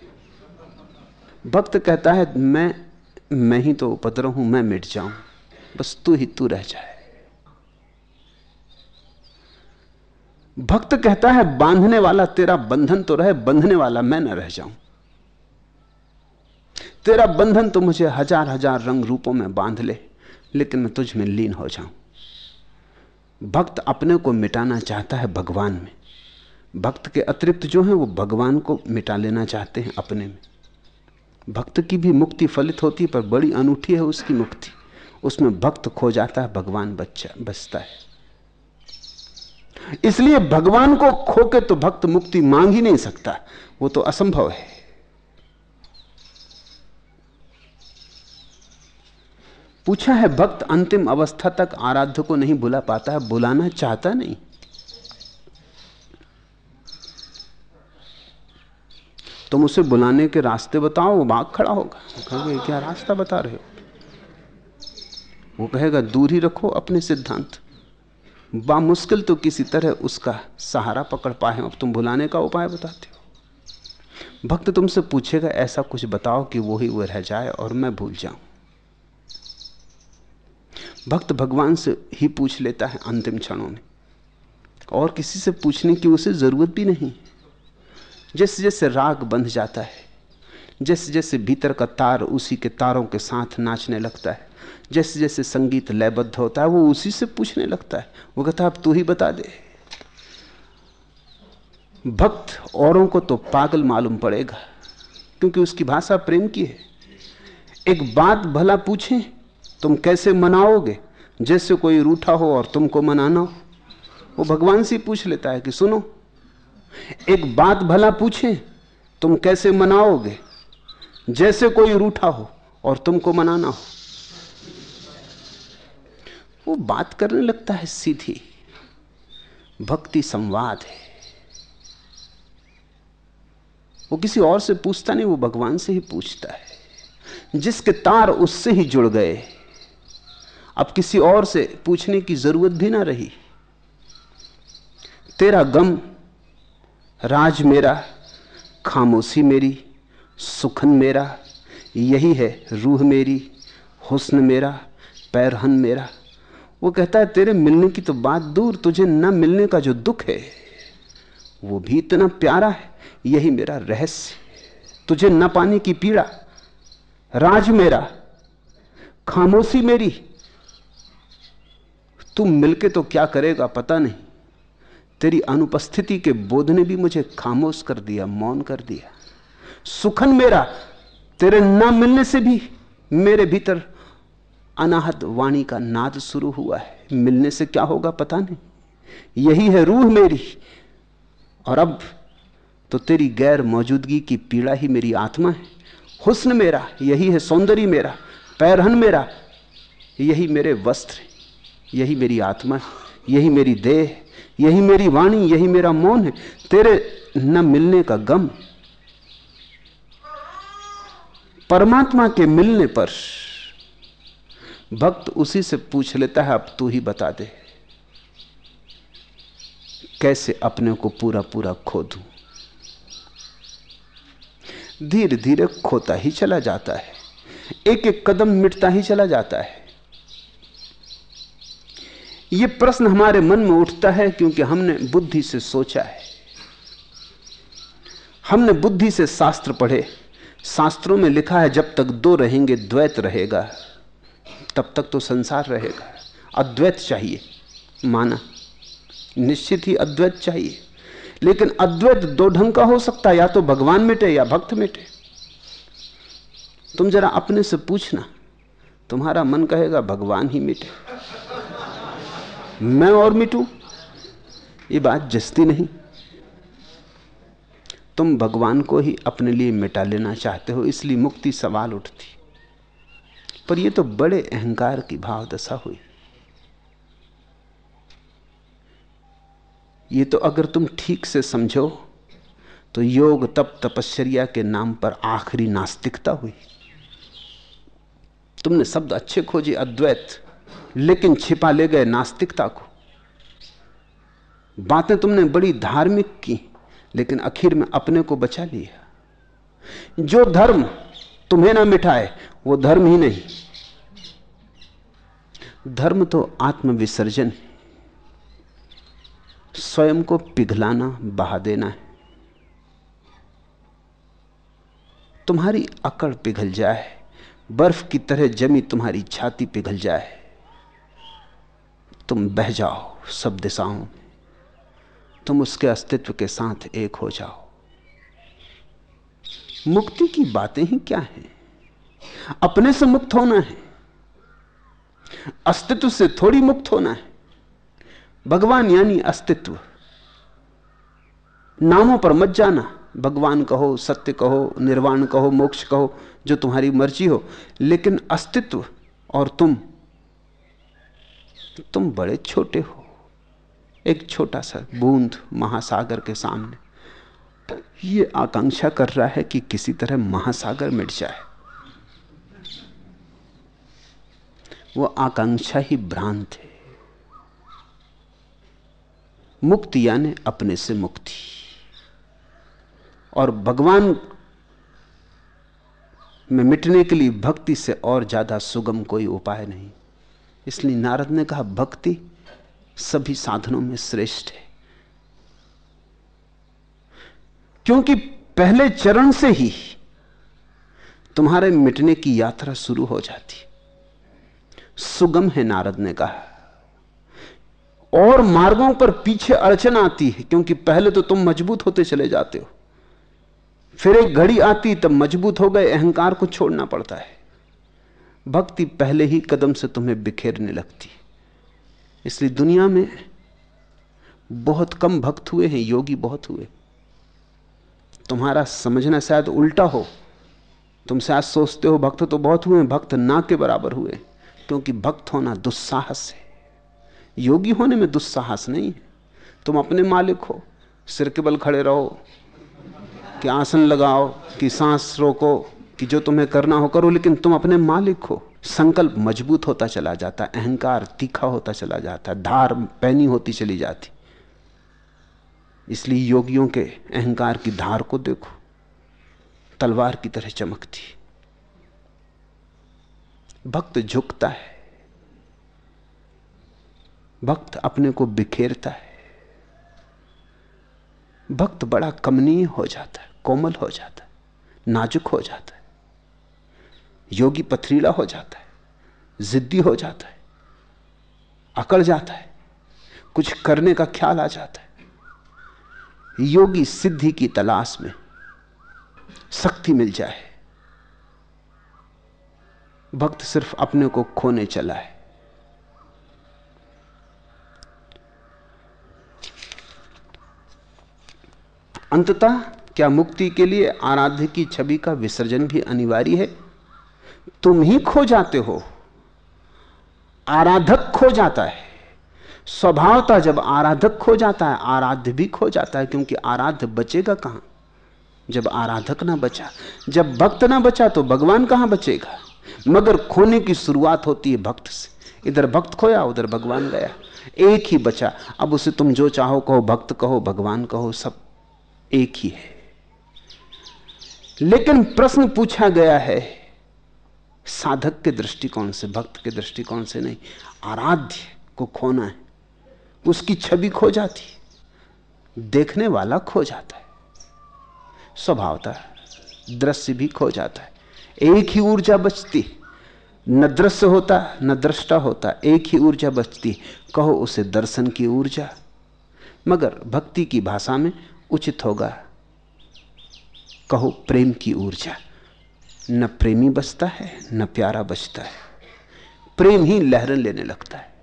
भक्त कहता है, मैं मैं ही तो उपद्रव हूँ, मैं मिट जाऊँ। बस तू ही, तू रह जाए। भक्त कहता है, बांधने वाला तेरा बंधन तो रहे, बंधने वाला मैं न रह जाऊँ। तेरा बंधन तो मुझे हज़ार हज़ार रंग रूपों में बाँध ले, लेकिन मैं तुझ में लीन हो जाऊँ। भक्त अपने को मिटाना चाहता है भगवान में। भक्त के अतिरिक्त जो है, वो भगवान को मिटा लेना चाहते हैं अपने में। भक्त की भी मुक्ति फलित होती है, पर बड़ी अनूठी है उसकी मुक्ति। उसमें भक्त खो जाता है, भगवान बच्चा बचता है। इसलिए भगवान को खोके तो भक्त मुक्ति मांग ही नहीं सकता। वो तो असंभव है। पूछा है, भक्त अंतिम अवस्था तक आराध्य को नहीं बुला पाता है, बुलाना चाहता नहीं। तुम उसे बुलाने के रास्ते बताओ, वो भाग खड़ा होगा। कहेगा क्या रास्ता बता रहे हो? वो कहेगा, दूर ही रखो अपने सिद्धांत। बा मुश्किल तो किसी तरह उसका सहारा पकड़ पाए। अब तुम बुलाने का उपाय बताते हो। भक्त तुमसे पूछेगा, ऐसा कुछ बताओ कि वो ही वो रह जाए और मैं भूल जाऊँ? भक्त भगवान से ही पूछ लेता है अंतिम क्षणों में। और किसी से पूछने की उसे ज़रूरत भी नहीं। जैसे जैसे राग बंध जाता है जैसे जैसे भीतर का तार उसी के तारों के साथ नाचने लगता है जैसे जैसे संगीत लयबद्ध होता है, वो उसी से पूछने लगता है, वो कहता अब तू ही बता दे। भक्त औरों को तो पागल मालूम पड़ेगा, क्योंकि उसकी भाषा प्रेम की है। एक बात भला पूछें, तुम कैसे मनाओगे? जैसे कोई रूठा हो और तुमको मनाना हो, वो भगवान से पूछ लेता है कि, सुनो एक बात भला पूछें, तुम कैसे मनाओगे? जैसे कोई रूठा हो और तुमको मनाना हो। वो बात करने लगता है सीधी। भक्ति संवाद है। वो किसी और से पूछता नहीं, वो भगवान से ही पूछता है। जिसके तार उससे ही जुड़ गए। अब किसी और से पूछने की ज़रूरत भी ना रही। तेरा गम राज मेरा, खामोशी मेरी, सुखन मेरा, यही है रूह मेरी, हुस्न मेरा, पैरहन मेरा। वो कहता है, तेरे मिलने की तो बात दूर, तुझे न मिलने का जो दुख है, वो भी इतना प्यारा है, यही मेरा रहस्य तुझे न पाने की पीड़ा, राज मेरा, खामोशी मेरी। तुम मिलके तो क्या करेगा, पता नहीं। तेरी अनुपस्थिति के बोध ने भी मुझे खामोश कर दिया, मौन कर दिया। सुखन मेरा, तेरे न मिलने से भी मेरे भीतर अनाहत वाणी का नाद शुरू हुआ है। मिलने से क्या होगा पता नहीं। यही है रूह मेरी। और अब तो तेरी गैर मौजूदगी की पीड़ा ही मेरी आत्मा है। हुस्न मेरा, यही है सौंदर्य मेरा। पैरहन मेरा, यही मेरे वस्त्र यही मेरी आत्मा यही मेरी देह यही मेरी वाणी, यही मेरा मौन है। तेरे न मिलने का गम। परमात्मा के मिलने पर भक्त उसी से पूछ लेता है, अब तू ही बता दे, कैसे अपने को पूरा पूरा खो दू? धीरे धीरे खोता ही चला जाता है। एक एक कदम मिटता ही चला जाता है। यह प्रश्न हमारे मन में उठता है क्योंकि हमने बुद्धि से सोचा है। हमने बुद्धि से शास्त्र पढ़े। शास्त्रों में लिखा है, जब तक दो रहेंगे, द्वैत रहेगा। तब तक तो संसार रहेगा। अद्वैत चाहिए, माना। निश्चित ही अद्वैत चाहिए। लेकिन अद्वैत दो ढंग का हो सकता है, या तो भगवान मिटे या भक्त मिटे। तुम जरा अपने से पूछना। तुम्हारा मन कहेगा, भगवान ही मिटे। मैं और मिटू। ये बात जस्ती नहीं। तुम भगवान को ही अपने लिए मिटा लेना चाहते हो, इसलिए मुक्ति सवाल उठती। पर यह तो बड़े अहंकार की भाव दशा हुई। ये तो अगर तुम ठीक से समझो तो योग, तप, तपश्चर्या के नाम पर आखिरी नास्तिकता हुई। तुमने शब्द अच्छे खोजे, अद्वैत। लेकिन छिपा ले गए नास्तिकता को। बातें तुमने बड़ी धार्मिक की, लेकिन आखिर में अपने को बचा लिया। जो धर्म तुम्हें ना मिटाए, वो धर्म ही नहीं। धर्म तो आत्मविसर्जन है। स्वयं को पिघलाना, बहा देना है। तुम्हारी अकड़ पिघल जाए, बर्फ़ की तरह जमी तुम्हारी छाती पिघल जाए। तुम बह जाओ सब दिशाओं में। तुम उसके अस्तित्व के साथ एक हो जाओ। मुक्ति की बातें ही क्या हैं? अपने से मुक्त होना है। अस्तित्व से थोड़ी मुक्त होना है। भगवान यानी अस्तित्व। नामों पर मत जाना। भगवान कहो, सत्य कहो, निर्वाण कहो, मोक्ष कहो, जो तुम्हारी मर्ज़ी हो। लेकिन अस्तित्व और तुम तुम बड़े छोटे हो। एक छोटा सा बूंद महासागर के सामने। ये आकांक्षा कर रहा है कि किसी तरह महासागर मिट जाए। वो आकांक्षा ही भ्रांत है। मुक्ति यानी अपने से मुक्ति। और भगवान में मिटने के लिए भक्ति से और ज़्यादा सुगम कोई उपाय नहीं। इसलिए नारद ने कहा, भक्ति सभी साधनों में श्रेष्ठ है। क्योंकि पहले चरण से ही तुम्हारे मिटने की यात्रा शुरू हो जाती। सुगम है, नारद ने कहा। और मार्गों पर पीछे अड़चन आती है, क्योंकि पहले तो तुम मज़बूत होते चले जाते हो। फिर एक घड़ी आती, तब मज़बूत हो गए, अहंकार को छोड़ना पड़ता है। भक्ति पहले ही कदम से तुम्हें बिखेरने लगती। इसलिए दुनिया में बहुत कम भक्त हुए हैं, योगी बहुत हुए। तुम्हारा समझना शायद उल्टा हो। तुम शायद सोचते हो भक्त तो बहुत हुए भक्त ना के बराबर हुए क्योंकि भक्त होना दुस्साहस है। योगी होने में दुस्साहस नहीं है। तुम अपने मालिक हो, सिर के बल खड़े रहो, कि आसन लगाओ, कि सांस रोको कि जो तुम्हें करना हो करो, लेकिन तुम अपने मालिक हो। संकल्प मज़बूत होता चला जाता, अहंकार तीखा होता चला जाता, धार पैनी होती चली जाती। इसलिए योगियों के अहंकार की धार को देखो, तलवार की तरह चमकती। भक्त झुकता है। भक्त अपने को बिखेरता है। भक्त बड़ा कमनीय हो जाता है, कोमल हो जाता है, नाजुक हो जाता है। योगी पथरीला हो जाता है, जिद्दी हो जाता है, अकड़ जाता है, कुछ करने का ख्याल आ जाता है। योगी सिद्धि की तलाश में शक्ति मिल जाए। भक्त सिर्फ़ अपने को खोने चला है। अंततः क्या मुक्ति के लिए आराध्य की छवि का विसर्जन भी अनिवार्य है? तुम ही खो जाते हो। आराधक खो जाता है। स्वभावता जब आराधक खो जाता है, आराध्य भी खो जाता है, क्योंकि आराध्य बचेगा कहाँ? जब आराधक ना बचा, जब भक्त ना बचा तो भगवान कहाँ बचेगा? मगर खोने की शुरुआत होती है भक्त से। इधर भक्त खोया, उधर भगवान गया। एक ही बचा। अब उसे तुम जो चाहो कहो, भक्त कहो, भगवान कहो, सब एक ही है। लेकिन प्रश्न पूछा गया है साधक के दृष्टिकोण से, भक्त के दृष्टिकोण से नहीं, आराध्य को खोना है। उसकी छवि खो जाती देखने वाला खो जाता है। स्वभावता दृश्य भी खो जाता है। एक ही ऊर्जा बचती न दृश्य होता, न दृष्टा होता, एक ही ऊर्जा बचती कहो उसे दर्शन की ऊर्जा। मगर भक्ति की भाषा में उचित होगा। कहो प्रेम की ऊर्जा। न प्रेमी बचता है, न प्यारा बचता है। प्रेम ही लहरें लेने लगता है।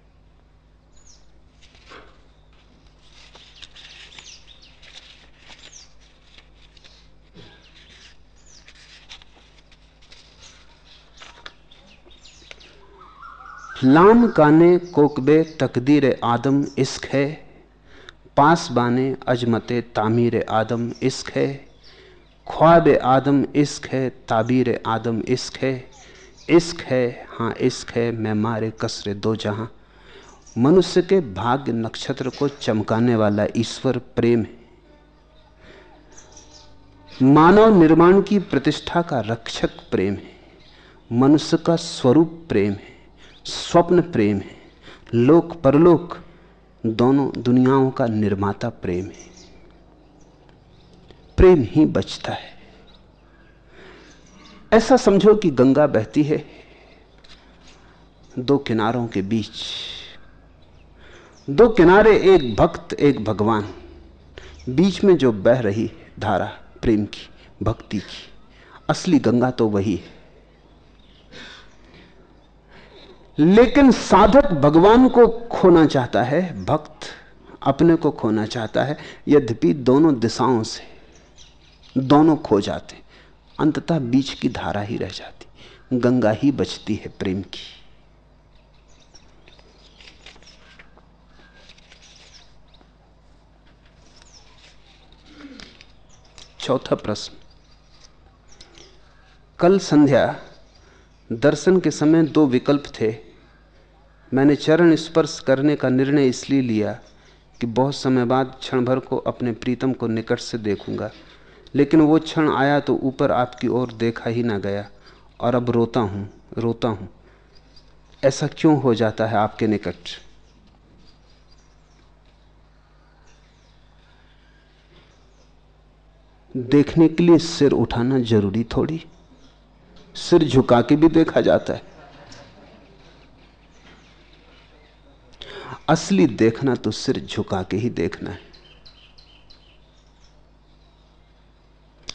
लाम काने कोकबे तकदीर आदम इश्क है, पास बाने अजमते तामीर आदम इश्क है। ख्वाब आदम इश्क है, ताबीर आदम इश्क है। इश्क है हाँ इश्क है, मैं मारे कसरे दो जहाँ। मनुष्य के भाग्य नक्षत्र को चमकाने वाला ईश्वर प्रेम है। मानव निर्माण की प्रतिष्ठा का रक्षक प्रेम है। मनुष्य का स्वरूप प्रेम है, स्वप्न प्रेम है। लोक परलोक दोनों दुनियाओं का निर्माता प्रेम है। प्रेम ही बचता है। ऐसा समझो कि गंगा बहती है। दो किनारों के बीच। दो किनारे, एक भक्त, एक भगवान। बीच में जो बह रही धारा, प्रेम की, भक्ति की। असली गंगा तो वही है। लेकिन साधक भगवान को खोना चाहता है, भक्त अपने को खोना चाहता है, यद्यपि दोनों दिशाओं से। दोनों खो जाते। अंततः बीच की धारा ही रह जाती। गंगा ही बचती है प्रेम की। चौथा प्रश्न। कल संध्या, दर्शन के समय दो विकल्प थे। मैंने चरण स्पर्श करने का निर्णय इसलिए लिया कि बहुत समय बाद क्षण भर को अपने प्रीतम को निकट से देखूँगा। लेकिन वो क्षण आया तो ऊपर आपकी ओर देखा ही ना गया। और अब रोता हूँ रोता हूँ। ऐसा क्यों हो जाता है आपके निकट? देखने के लिए सिर उठाना ज़रूरी थोड़ी। सिर झुका के भी देखा जाता है। असली देखना तो सिर झुका के ही देखना है।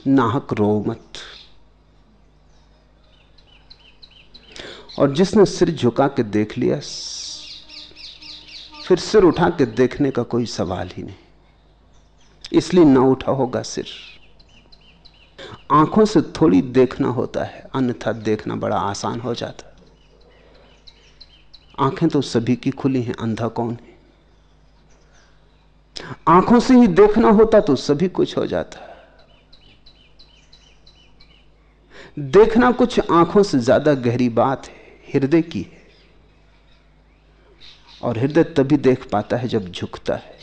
नाहक रो मत। और जिसने सिर झुका के देख लिया, फिर सिर उठा के देखने का कोई सवाल ही नहीं। इसलिए ना उठा होगा सिर। आँखों से थोड़ी देखना होता है, अन्यथा देखना बड़ा आसान हो जाता। आँखें तो सभी की खुली हैं, अंधा कौन है? आँखों से ही देखना होता तो सभी कुछ हो जाता। देखना कुछ आँखों से ज़्यादा गहरी बात है, हृदय की है। और हृदय तभी देख पाता है जब झुकता है।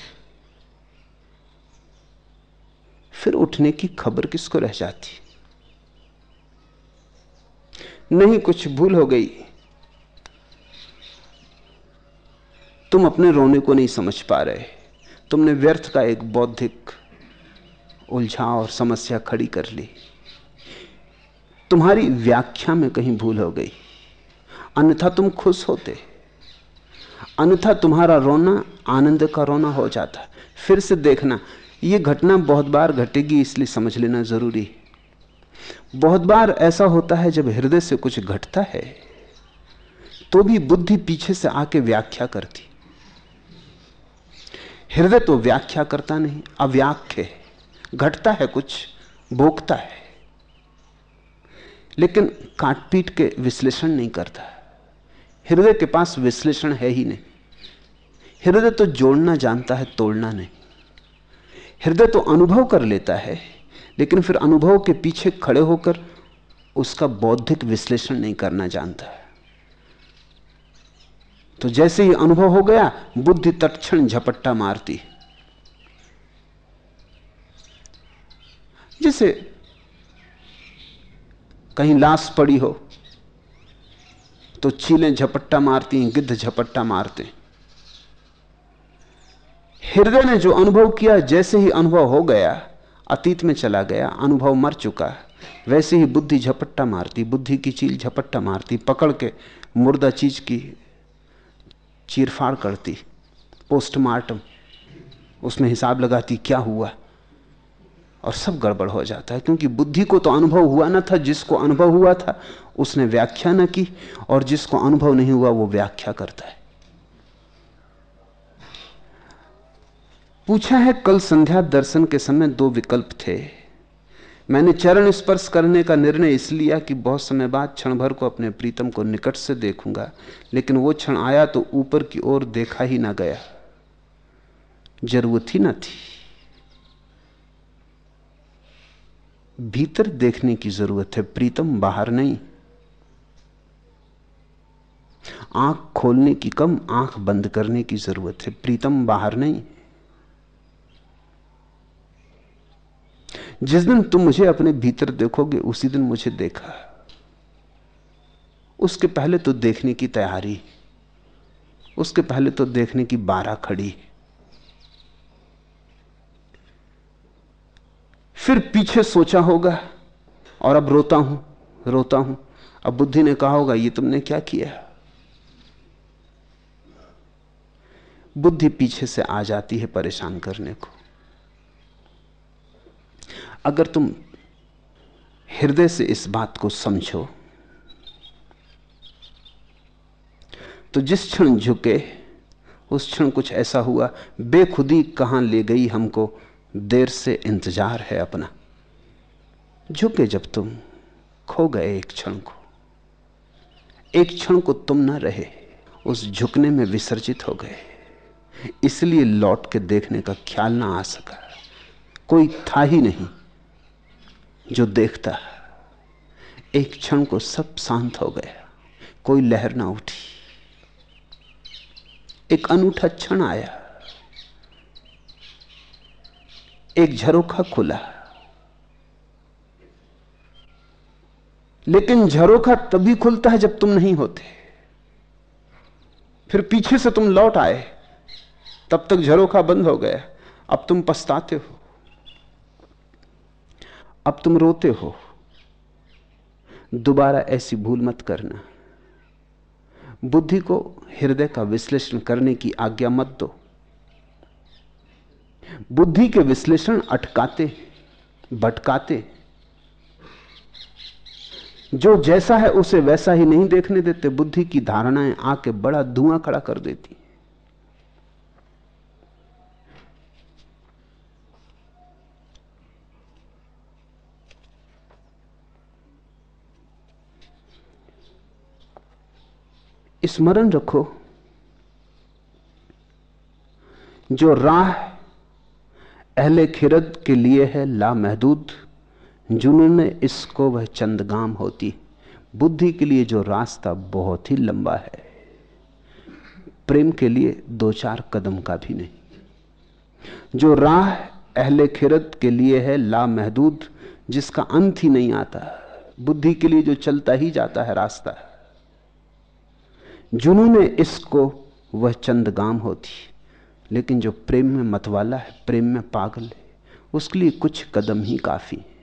फिर उठने की खबर किसको रह जाती? नहीं, कुछ भूल हो गई। तुम अपने रोने को नहीं समझ पा रहे। तुमने व्यर्थ का एक बौद्धिक उलझा और समस्या खड़ी कर ली। तुम्हारी व्याख्या में कहीं भूल हो गई। अन्यथा तुम खुश होते। अन्यथा तुम्हारा रोना, आनंद का रोना हो जाता। फिर से देखना यह घटना बहुत बार घटेगी, इसलिए समझ लेना ज़रूरी। है बहुत बार ऐसा होता है, जब हृदय से कुछ घटता है तो भी बुद्धि पीछे से आके व्याख्या करती। हृदय तो व्याख्या करता नहीं, अव्याख्य है। घटता है कुछ, भोगता है। लेकिन काट पीट के विश्लेषण नहीं करता। हृदय के पास विश्लेषण है ही नहीं। हृदय तो जोड़ना जानता है, तोड़ना नहीं। हृदय तो अनुभव कर लेता है, लेकिन फिर अनुभव के पीछे खड़े होकर उसका बौद्धिक विश्लेषण नहीं करना जानता। है तो जैसे ही अनुभव हो गया, बुद्धि तत्क्षण झपट्टा मारती जैसे कहीं लाश पड़ी हो तो चीलें झपट्टा मारती हैं, गिद्ध झपट्टा मारते हैं। हृदय ने जो अनुभव किया, जैसे ही अनुभव हो गया, अतीत में चला गया, अनुभव मर चुका। है वैसे ही बुद्धि झपट्टा मारती, बुद्धि की चील झपट्टा मारती, पकड़ के मुर्दा चीज़ की चीरफाड़ करती, पोस्टमार्टम, उसमें हिसाब लगाती, क्या हुआ? और सब गड़बड़ हो जाता है, क्योंकि बुद्धि को तो अनुभव हुआ ना था, जिसको अनुभव हुआ था, उसने व्याख्या न की, और जिसको अनुभव नहीं हुआ, वो व्याख्या करता है। पूछा है, कल संध्या दर्शन के समय दो विकल्प थे। मैंने चरण स्पर्श करने का निर्णय इसलिए कि बहुत समय बाद क्षण भर को अपने प्रीतम को निकट से देखूँगा, लेकिन वो क्षण आया तो ऊपर की ओर देखा ही ना गया। ज़रूरत ही ना थी। भीतर देखने की ज़रूरत है, प्रीतम बाहर नहीं। आँख खोलने की कम, आँख बंद करने की ज़रूरत है, प्रीतम बाहर नहीं। जिस दिन तुम मुझे अपने भीतर देखोगे, उसी दिन मुझे देखा। उसके पहले तो देखने की तैयारी, उसके पहले तो देखने की बारह खड़ी। फिर पीछे सोचा होगा और अब रोता हूँ रोता हूँ। अब बुद्धि ने कहा होगा, ये तुमने क्या किया? बुद्धि पीछे से आ जाती है परेशान करने को। अगर तुम हृदय से इस बात को समझो तो जिस क्षण झुके, उस क्षण कुछ ऐसा हुआ, बेखुदी कहाँ ले गई हमको देर से इंतज़ार है अपना। झुके जब तुम, खो गए एक क्षण को। एक क्षण को तुम ना रहे, उस झुकने में विसर्जित हो गए। इसलिए लौट के देखने का ख्याल ना आ सका। कोई था ही नहीं जो देखता। एक क्षण को सब शांत हो गया। कोई लहर ना उठी। एक अनूठा क्षण आया। एक झरोखा खुला। लेकिन झरोखा तभी खुलता है जब तुम नहीं होते। फिर पीछे से तुम लौट आए। तब तक झरोखा बंद हो गया। अब तुम पछताते हो। अब तुम रोते हो। दोबारा ऐसी भूल मत करना। बुद्धि को हृदय का विश्लेषण करने की आज्ञा मत दो। बुद्धि के विश्लेषण अटकाते, भटकाते। जो जैसा है उसे वैसा ही नहीं देखने देते, बुद्धि की धारणाएँ आके बड़ा धुआँ खड़ा कर देती। स्मरण रखो, जो राह अहले खिरद के लिए है ला महदूद जुनून इसको वह चंदगाम होती। बुद्धि के लिए जो रास्ता बहुत ही लंबा है। प्रेम के लिए दो चार कदम का भी नहीं। जो राह अहले खिरत के लिए है ला महदूद जिसका अंत ही नहीं आता, बुद्धि के लिए जो चलता ही जाता है रास्ता। जुनून इसको वह चंदगाम होती। लेकिन जो प्रेम में मतवाला है, प्रेम में पागल है, उसके लिए कुछ कदम ही काफ़ी है।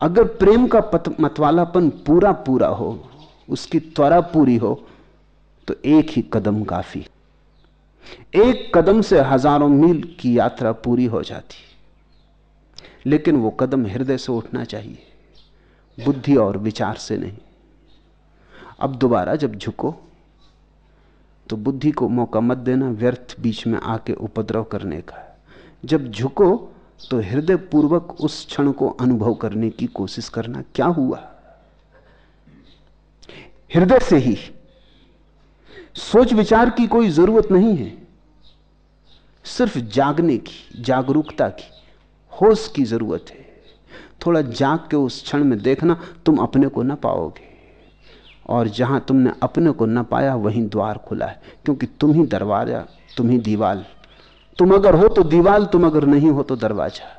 अगर प्रेम का मतवालापन पूरा पूरा हो, उसकी त्वरा पूरी हो तो एक ही कदम काफ़ी एक कदम से हज़ारों मील की यात्रा पूरी हो जाती लेकिन वो कदम हृदय से उठना चाहिए, बुद्धि और विचार से नहीं। अब दोबारा जब झुको तो बुद्धि को मौका मत देना, व्यर्थ बीच में आके उपद्रव करने का जब झुको तो हृदय पूर्वक उस क्षण को अनुभव करने की कोशिश करना। क्या हुआ? हृदय से ही। सोच विचार की कोई ज़रूरत नहीं है। सिर्फ़ जागने की, जागरूकता की, होश की ज़रूरत है। थोड़ा जाग के उस क्षण में देखना, तुम अपने को ना पाओगे। और जहाँ तुमने अपने को न पाया, वहीं द्वार खुला है। क्योंकि तुम ही दरवाज़ा, तुम ही दीवाल। तुम अगर हो तो दीवाल, तुम अगर नहीं हो तो दरवाज़ा।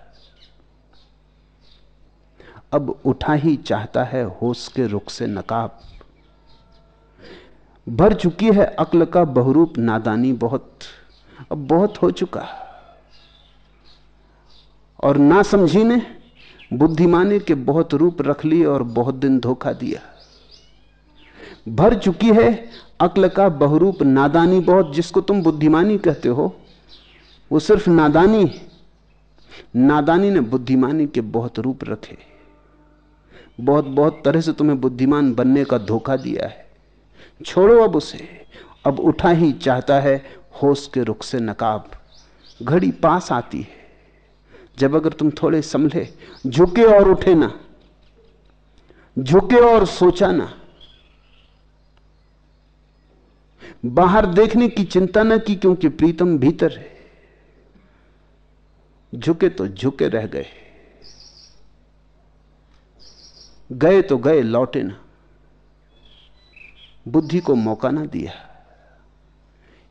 अब उठा ही चाहता है होश के रुख से नकाब। भर चुकी है अक्ल का बहुरूप नादानी बहुत। अब बहुत हो चुका। और ना समझी ने बुद्धिमानी के बहुत रूप रख लिए और बहुत दिन धोखा दिया। भर चुकी है, अक्ल का बहुरूप नादानी बहुत, जिसको तुम बुद्धिमानी कहते हो, वो सिर्फ़ नादानी नादानी ने बुद्धिमानी के बहुत रूप रखे। बहुत बहुत तरह से तुम्हें बुद्धिमान बनने का धोखा दिया है। छोड़ो अब उसे। अब उठा ही चाहता है, होश के रुख से नकाब। घड़ी पास आती है। जब अगर तुम थोड़े संभले, झुके और उठे ना। झुके और सोचा ना। बाहर देखने की चिंता न की क्योंकि प्रीतम भीतर है। झुके तो झुके रह गए। गए तो गए, लौटे ना। बुद्धि को मौका ना दिया।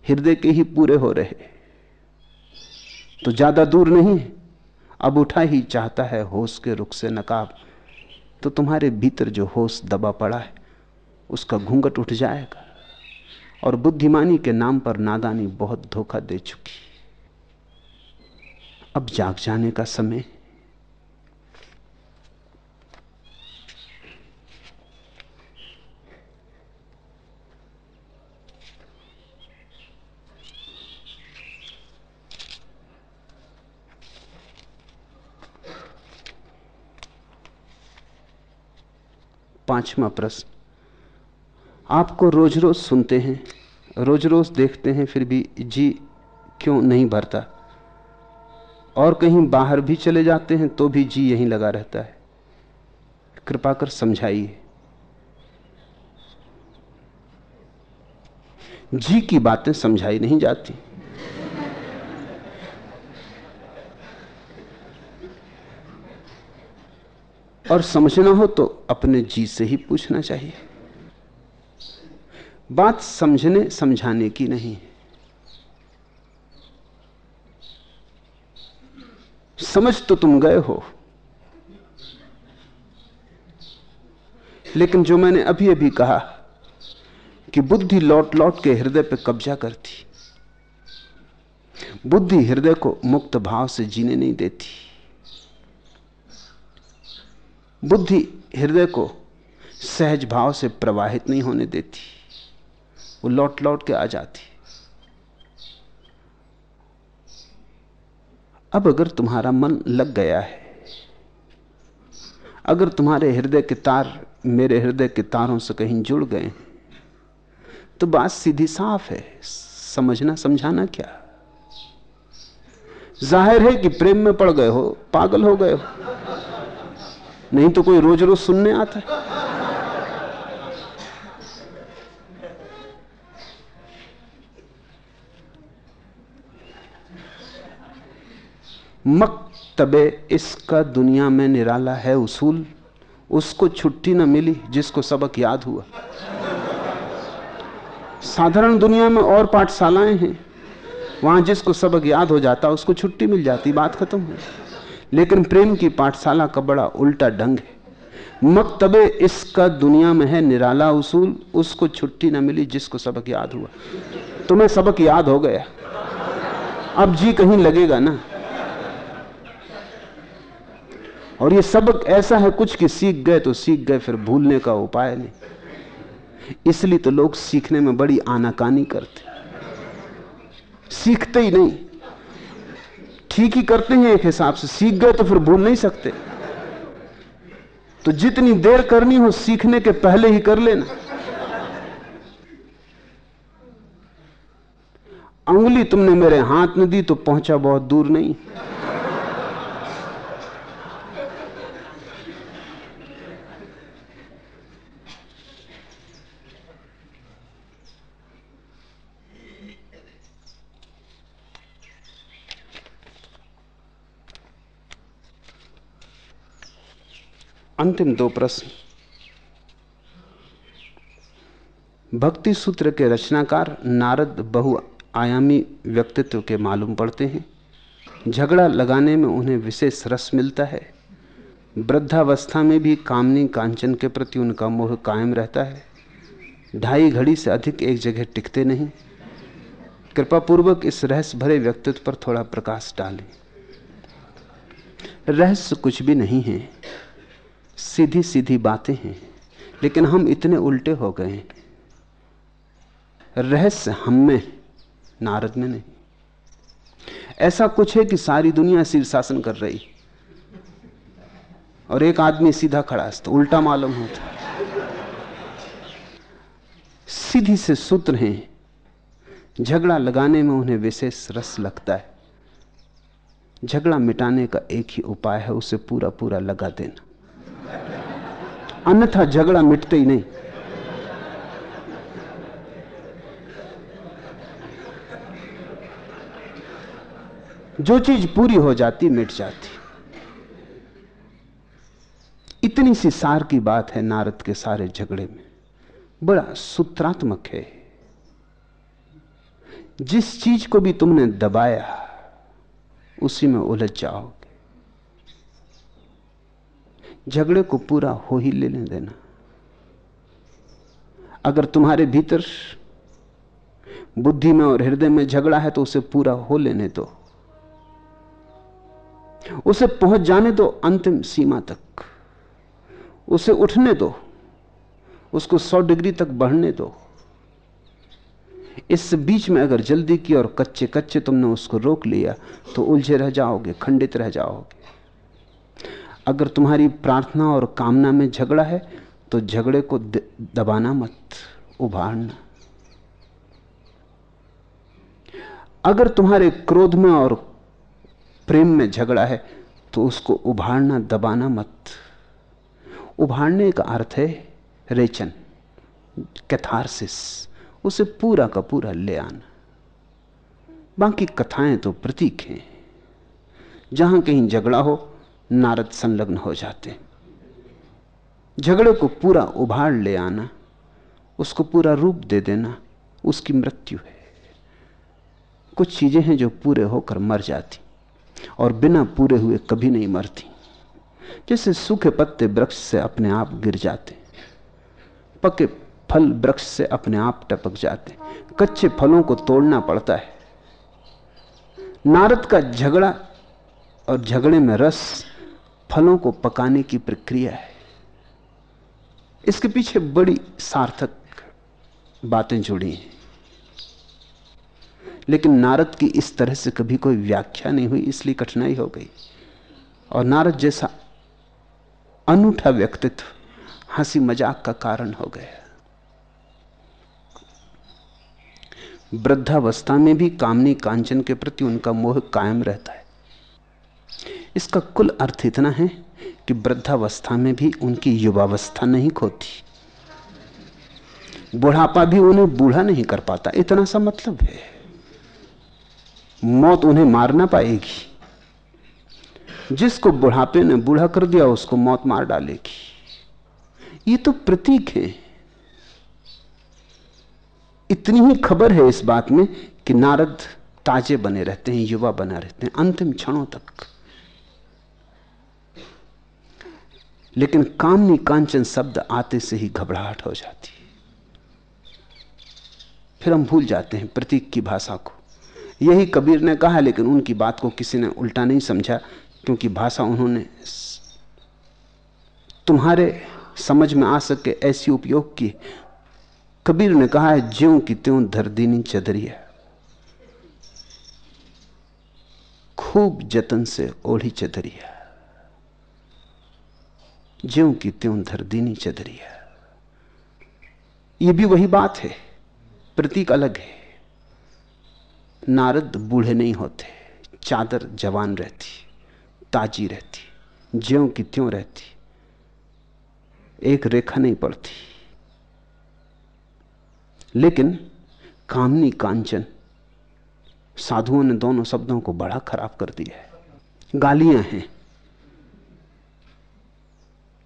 हृदय के ही पूरे हो रहे। तो ज़्यादा दूर नहीं अब उठा ही चाहता है होश के रुख से नकाब। तो तुम्हारे भीतर जो होश दबा पड़ा है, उसका घूंघट उठ जाएगा। और बुद्धिमानी के नाम पर नादानी बहुत धोखा दे चुकी। अब जाग जाने का समय। पांचवा प्रश्न। आपको रोज रोज सुनते हैं रोज रोज देखते हैं, फिर भी जी क्यों नहीं भरता? और कहीं बाहर भी चले जाते हैं तो भी जी यहीं लगा रहता है। कृपा कर समझाइए। जी की बातें समझाई नहीं जाती। और समझना हो तो अपने जी से ही पूछना चाहिए। बात समझने समझाने की नहीं है। समझ तो तुम गए हो। लेकिन जो मैंने अभी अभी कहा कि बुद्धि लौट लौट के हृदय पर कब्जा करती, बुद्धि हृदय को मुक्त भाव से जीने नहीं देती। बुद्धि हृदय को सहज भाव से प्रवाहित नहीं होने देती। वो लौट लौट के आ जाती अब अगर तुम्हारा मन लग गया है, अगर तुम्हारे हृदय के तार मेरे हृदय के तारों से कहीं जुड़ गए तो बात सीधी साफ़ है। समझना, समझाना क्या? ज़ाहिर है कि प्रेम में पड़ गए हो, पागल हो गए हो। नहीं तो कोई रोज रोज सुनने आता है। मकतबे इसका दुनिया में निराला है उसूल। उसको छुट्टी न मिली जिसको सबक याद हुआ। साधारण दुनिया में और पाठशालाएँ हैं। वहाँ जिसको सबक याद हो जाता, उसको छुट्टी मिल जाती, बात खत्म हो लेकिन प्रेम की पाठशाला का बड़ा उल्टा ढंग है। मकतबे इसका दुनिया में है निराला उसूल। उसको छुट्टी ना मिली जिसको सबक याद हुआ। तुम्हें सबक याद हो गया। अब जी कहीं लगेगा ना। और ये सबक ऐसा है, कुछ कि सीख गए तो सीख गए, फिर भूलने का उपाय नहीं। इसलिए तो लोग सीखने में बड़ी आनाकानी करते सीखते ही नहीं। ठीक ही करते हैं एक हिसाब से, सीख गए तो फिर भूल नहीं सकते। तो जितनी देर करनी हो, सीखने के पहले ही कर लेना। अंगुली तुमने मेरे हाथ में दी तो पहुँचा बहुत दूर नहीं। अंतिम दो प्रश्न। भक्ति सूत्र के रचनाकार नारद बहुआयामी व्यक्तित्व के मालूम पड़ते हैं। झगड़ा लगाने में उन्हें विशेष रस मिलता है। वृद्धावस्था में भी कामनी कांचन के प्रति उनका मोह कायम रहता है। ढाई घड़ी से अधिक एक जगह टिकते नहीं। कृपा पूर्वक इस रहस्य भरे व्यक्तित्व पर थोड़ा प्रकाश डालें। रहस्य कुछ भी नहीं है। सीधी सीधी बातें हैं, लेकिन हम इतने उल्टे हो गए हैं। रहस्य हम में, नारद में नहीं। ऐसा कुछ है कि सारी दुनिया शीर्षासन कर रही। और एक आदमी सीधा खड़ा है तो उल्टा मालूम होता। सीधी से सूत्र हैं, झगड़ा लगाने में उन्हें विशेष रस लगता है। झगड़ा मिटाने का एक ही उपाय है, उसे पूरा पूरा लगा देना। अन्यथा झगड़ा मिटते ही नहीं। जो चीज़ पूरी हो जाती, मिट जाती। इतनी सी सार की बात है नारद के सारे झगड़े में। बड़ा सूत्रात्मक है। जिस चीज़ को भी तुमने दबाया, उसी में उलझ जाओ। झगड़े को पूरा हो ही लेने देना। अगर तुम्हारे भीतर बुद्धि में और हृदय में झगड़ा है तो उसे पूरा हो लेने दो। उसे पहुँच जाने दो अंतिम सीमा तक। उसे उठने दो, उसको सौ डिग्री तक बढ़ने दो। इस बीच में अगर जल्दी की और कच्चे कच्चे तुमने उसको रोक लिया तो उलझे रह जाओगे, खंडित रह जाओगे। अगर तुम्हारी प्रार्थना और कामना में झगड़ा है तो झगड़े को दबाना मत, उभारना। अगर तुम्हारे क्रोध में और प्रेम में झगड़ा है तो उसको उभारना, दबाना मत। उभारने का अर्थ है रेचन, कैथारसिस, उसे पूरा का पूरा ले आना। बाकी कथाएँ तो प्रतीक हैं। जहाँ कहीं झगड़ा हो नारद संलग्न हो जाते झगड़े को पूरा उभार ले आना, उसको पूरा रूप दे देना, उसकी मृत्यु है। कुछ चीज़ें हैं जो पूरे होकर मर जाती और बिना पूरे हुए कभी नहीं मरती। जैसे सूखे पत्ते वृक्ष से अपने आप गिर जाते, पके फल वृक्ष से अपने आप टपक जाते, कच्चे फलों को तोड़ना पड़ता है। नारद का झगड़ा और झगड़े में रस फलों को पकाने की प्रक्रिया है। इसके पीछे बड़ी सार्थक बातें जुड़ी हैं। लेकिन नारद की इस तरह से कभी कोई व्याख्या नहीं हुई, इसलिए कठिनाई हो गई। और नारद जैसा अनूठा व्यक्तित्व हँसी मज़ाक का कारण हो गया। वृद्धावस्था में भी कामनी कांचन के प्रति उनका मोह कायम रहता है। इसका कुल अर्थ इतना है कि वृद्धावस्था में भी उनकी युवावस्था नहीं खोती। बुढ़ापा भी उन्हें बूढ़ा नहीं कर पाता। इतना सा मतलब है। मौत उन्हें मार ना पाएगी। जिसको बुढ़ापे ने बूढ़ा कर दिया, उसको मौत मार डालेगी। ये तो प्रतीक है। इतनी ही खबर है इस बात में कि नारद ताजे बने रहते हैं, युवा बना रहते हैं, अंतिम क्षणों तक। लेकिन कामनी कांचन शब्द आते से ही घबराहट हो जाती है। फिर हम भूल जाते हैं प्रतीक की भाषा को। यही कबीर ने कहा, लेकिन उनकी बात को किसी ने उल्टा नहीं समझा, क्योंकि भाषा उन्होंने तुम्हारे समझ में आ सके ऐसी उपयोग की। कबीर ने कहा है ज्यो की त्यों धरदीनी चदरिया खूब जतन से ओढ़ी चदरिया ज्यो की त्यों धरदीनी चदरिया ये भी वही बात है, प्रतीक अलग है। नारद बूढ़े नहीं होते, चादर जवान रहती, ताजी रहती, ज्यों की त्यों रहती, एक रेखा नहीं पड़ती। लेकिन कामनी कांचन, साधुओं ने दोनों शब्दों को बड़ा खराब कर दिया है। गालियाँ हैं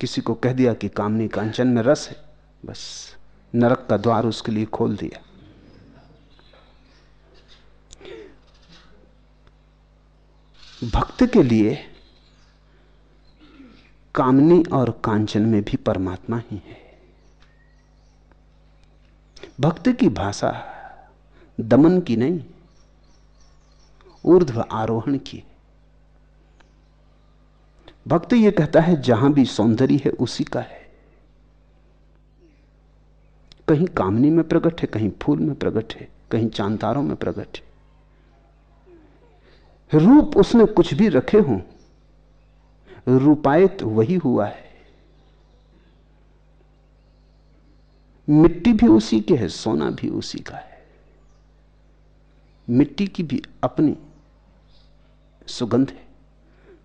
किसी को कह दिया कि कामनी कांचन में रस है। बस नरक का द्वार उसके लिए खोल दिया। भक्त के लिए कामनी और कांचन में भी परमात्मा ही है। भक्त की भाषा दमन की नहीं, ऊर्ध्व आरोहण की भक्त ये कहता है, जहाँ भी सौंदर्य है, उसी का है। कहीं कामनी में प्रकट है, कहीं फूल में प्रकट है, कहीं चांतारों में प्रकट है। रूप उसने कुछ भी रखे हों, रूपायत वही हुआ है। मिट्टी भी उसी की है, सोना भी उसी का है। मिट्टी की भी अपनी सुगंध है।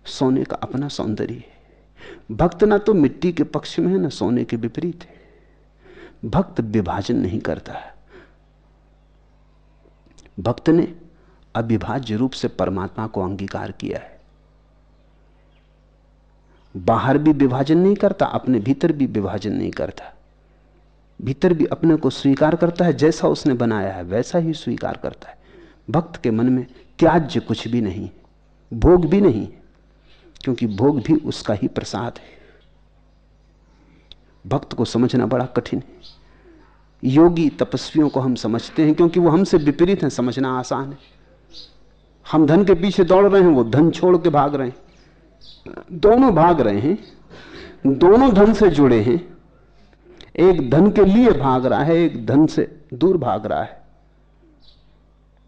सोने का अपना सौंदर्य है। भक्त ना तो मिट्टी के पक्ष में है, ना सोने के विपरीत है। भक्त विभाजन नहीं करता। है भक्त ने अविभाज्य रूप से परमात्मा को अंगीकार किया है। बाहर भी विभाजन नहीं करता, अपने भीतर भी विभाजन नहीं करता। भीतर भी अपने को स्वीकार करता है, जैसा उसने बनाया है, वैसा ही स्वीकार करता है। भक्त के मन में त्याज्य कुछ भी नहीं, भोग भी नहीं। क्योंकि भोग भी उसका ही प्रसाद है। भक्त को समझना बड़ा कठिन है। योगी तपस्वियों को हम समझते हैं क्योंकि वो हमसे विपरीत हैं, समझना आसान है। हम धन के पीछे दौड़ रहे हैं, वो धन छोड़ के भाग रहे हैं। दोनों भाग रहे हैं, दोनों धन से जुड़े हैं। एक धन के लिए भाग रहा है, एक धन से दूर भाग रहा है।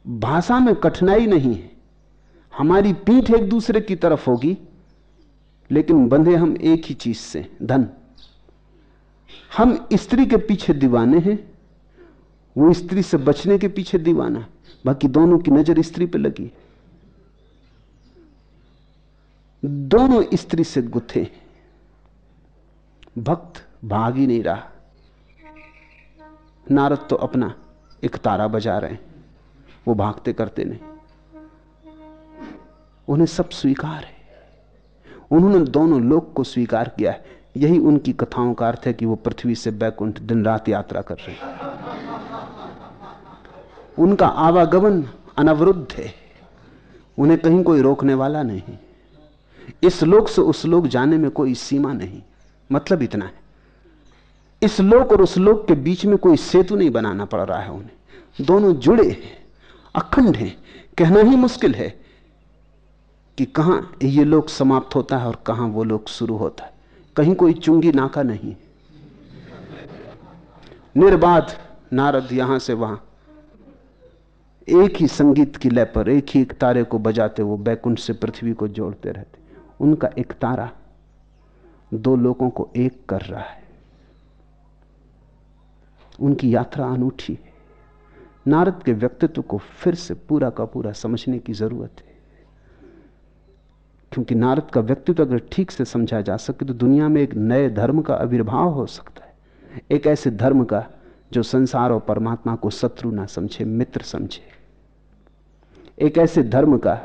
भाषा में कठिनाई नहीं है। हमारी पीठ एक दूसरे की तरफ़ होगी। लेकिन बंधे हम एक ही चीज़ से, धन। हम स्त्री के पीछे दीवाने हैं, वो स्त्री से बचने के पीछे दीवाना, बाकी दोनों की नज़र स्त्री पे लगी। दोनों स्त्री से गुथे भक्त भाग ही नहीं रहा। नारद तो अपना एक तारा बजा रहे हैं, वो भागते करते नहीं। उन्हें सब स्वीकार है। उन्होंने दोनों लोक को स्वीकार किया है। यही उनकी कथाओं का अर्थ है कि वो पृथ्वी से बैकुंठ दिन रात यात्रा कर रहे हैं। उनका आवागमन अनवरुद्ध है। उन्हें कहीं कोई रोकने वाला नहीं। इस लोक से उस लोक जाने में कोई सीमा नहीं। मतलब इतना है। इस लोक और उस लोक के बीच में कोई सेतु नहीं बनाना पड़ रहा है उन्हें। दोनों जुड़े हैं, अखंड हैं। कहना ही मुश्किल है। कि कहाँ ये लोक समाप्त होता है और कहाँ वो लोग शुरू होता है। कहीं कोई चुंगी नाका नहीं। निर्बाध नारद यहाँ से वहाँ। एक ही संगीत की लय पर, एक ही एक तारे को बजाते वो बैकुंठ से पृथ्वी को जोड़ते रहते। उनका एक तारा दो लोगों को एक कर रहा है। उनकी यात्रा अनूठी है। नारद के व्यक्तित्व को फिर से पूरा का पूरा समझने की ज़रूरत है। क्योंकि नारद का व्यक्तित्व अगर ठीक से समझा जा सके तो दुनिया में एक नए धर्म का आविर्भाव हो सकता है। एक ऐसे धर्म का जो संसार और परमात्मा को शत्रु ना समझे, मित्र समझे। एक ऐसे धर्म का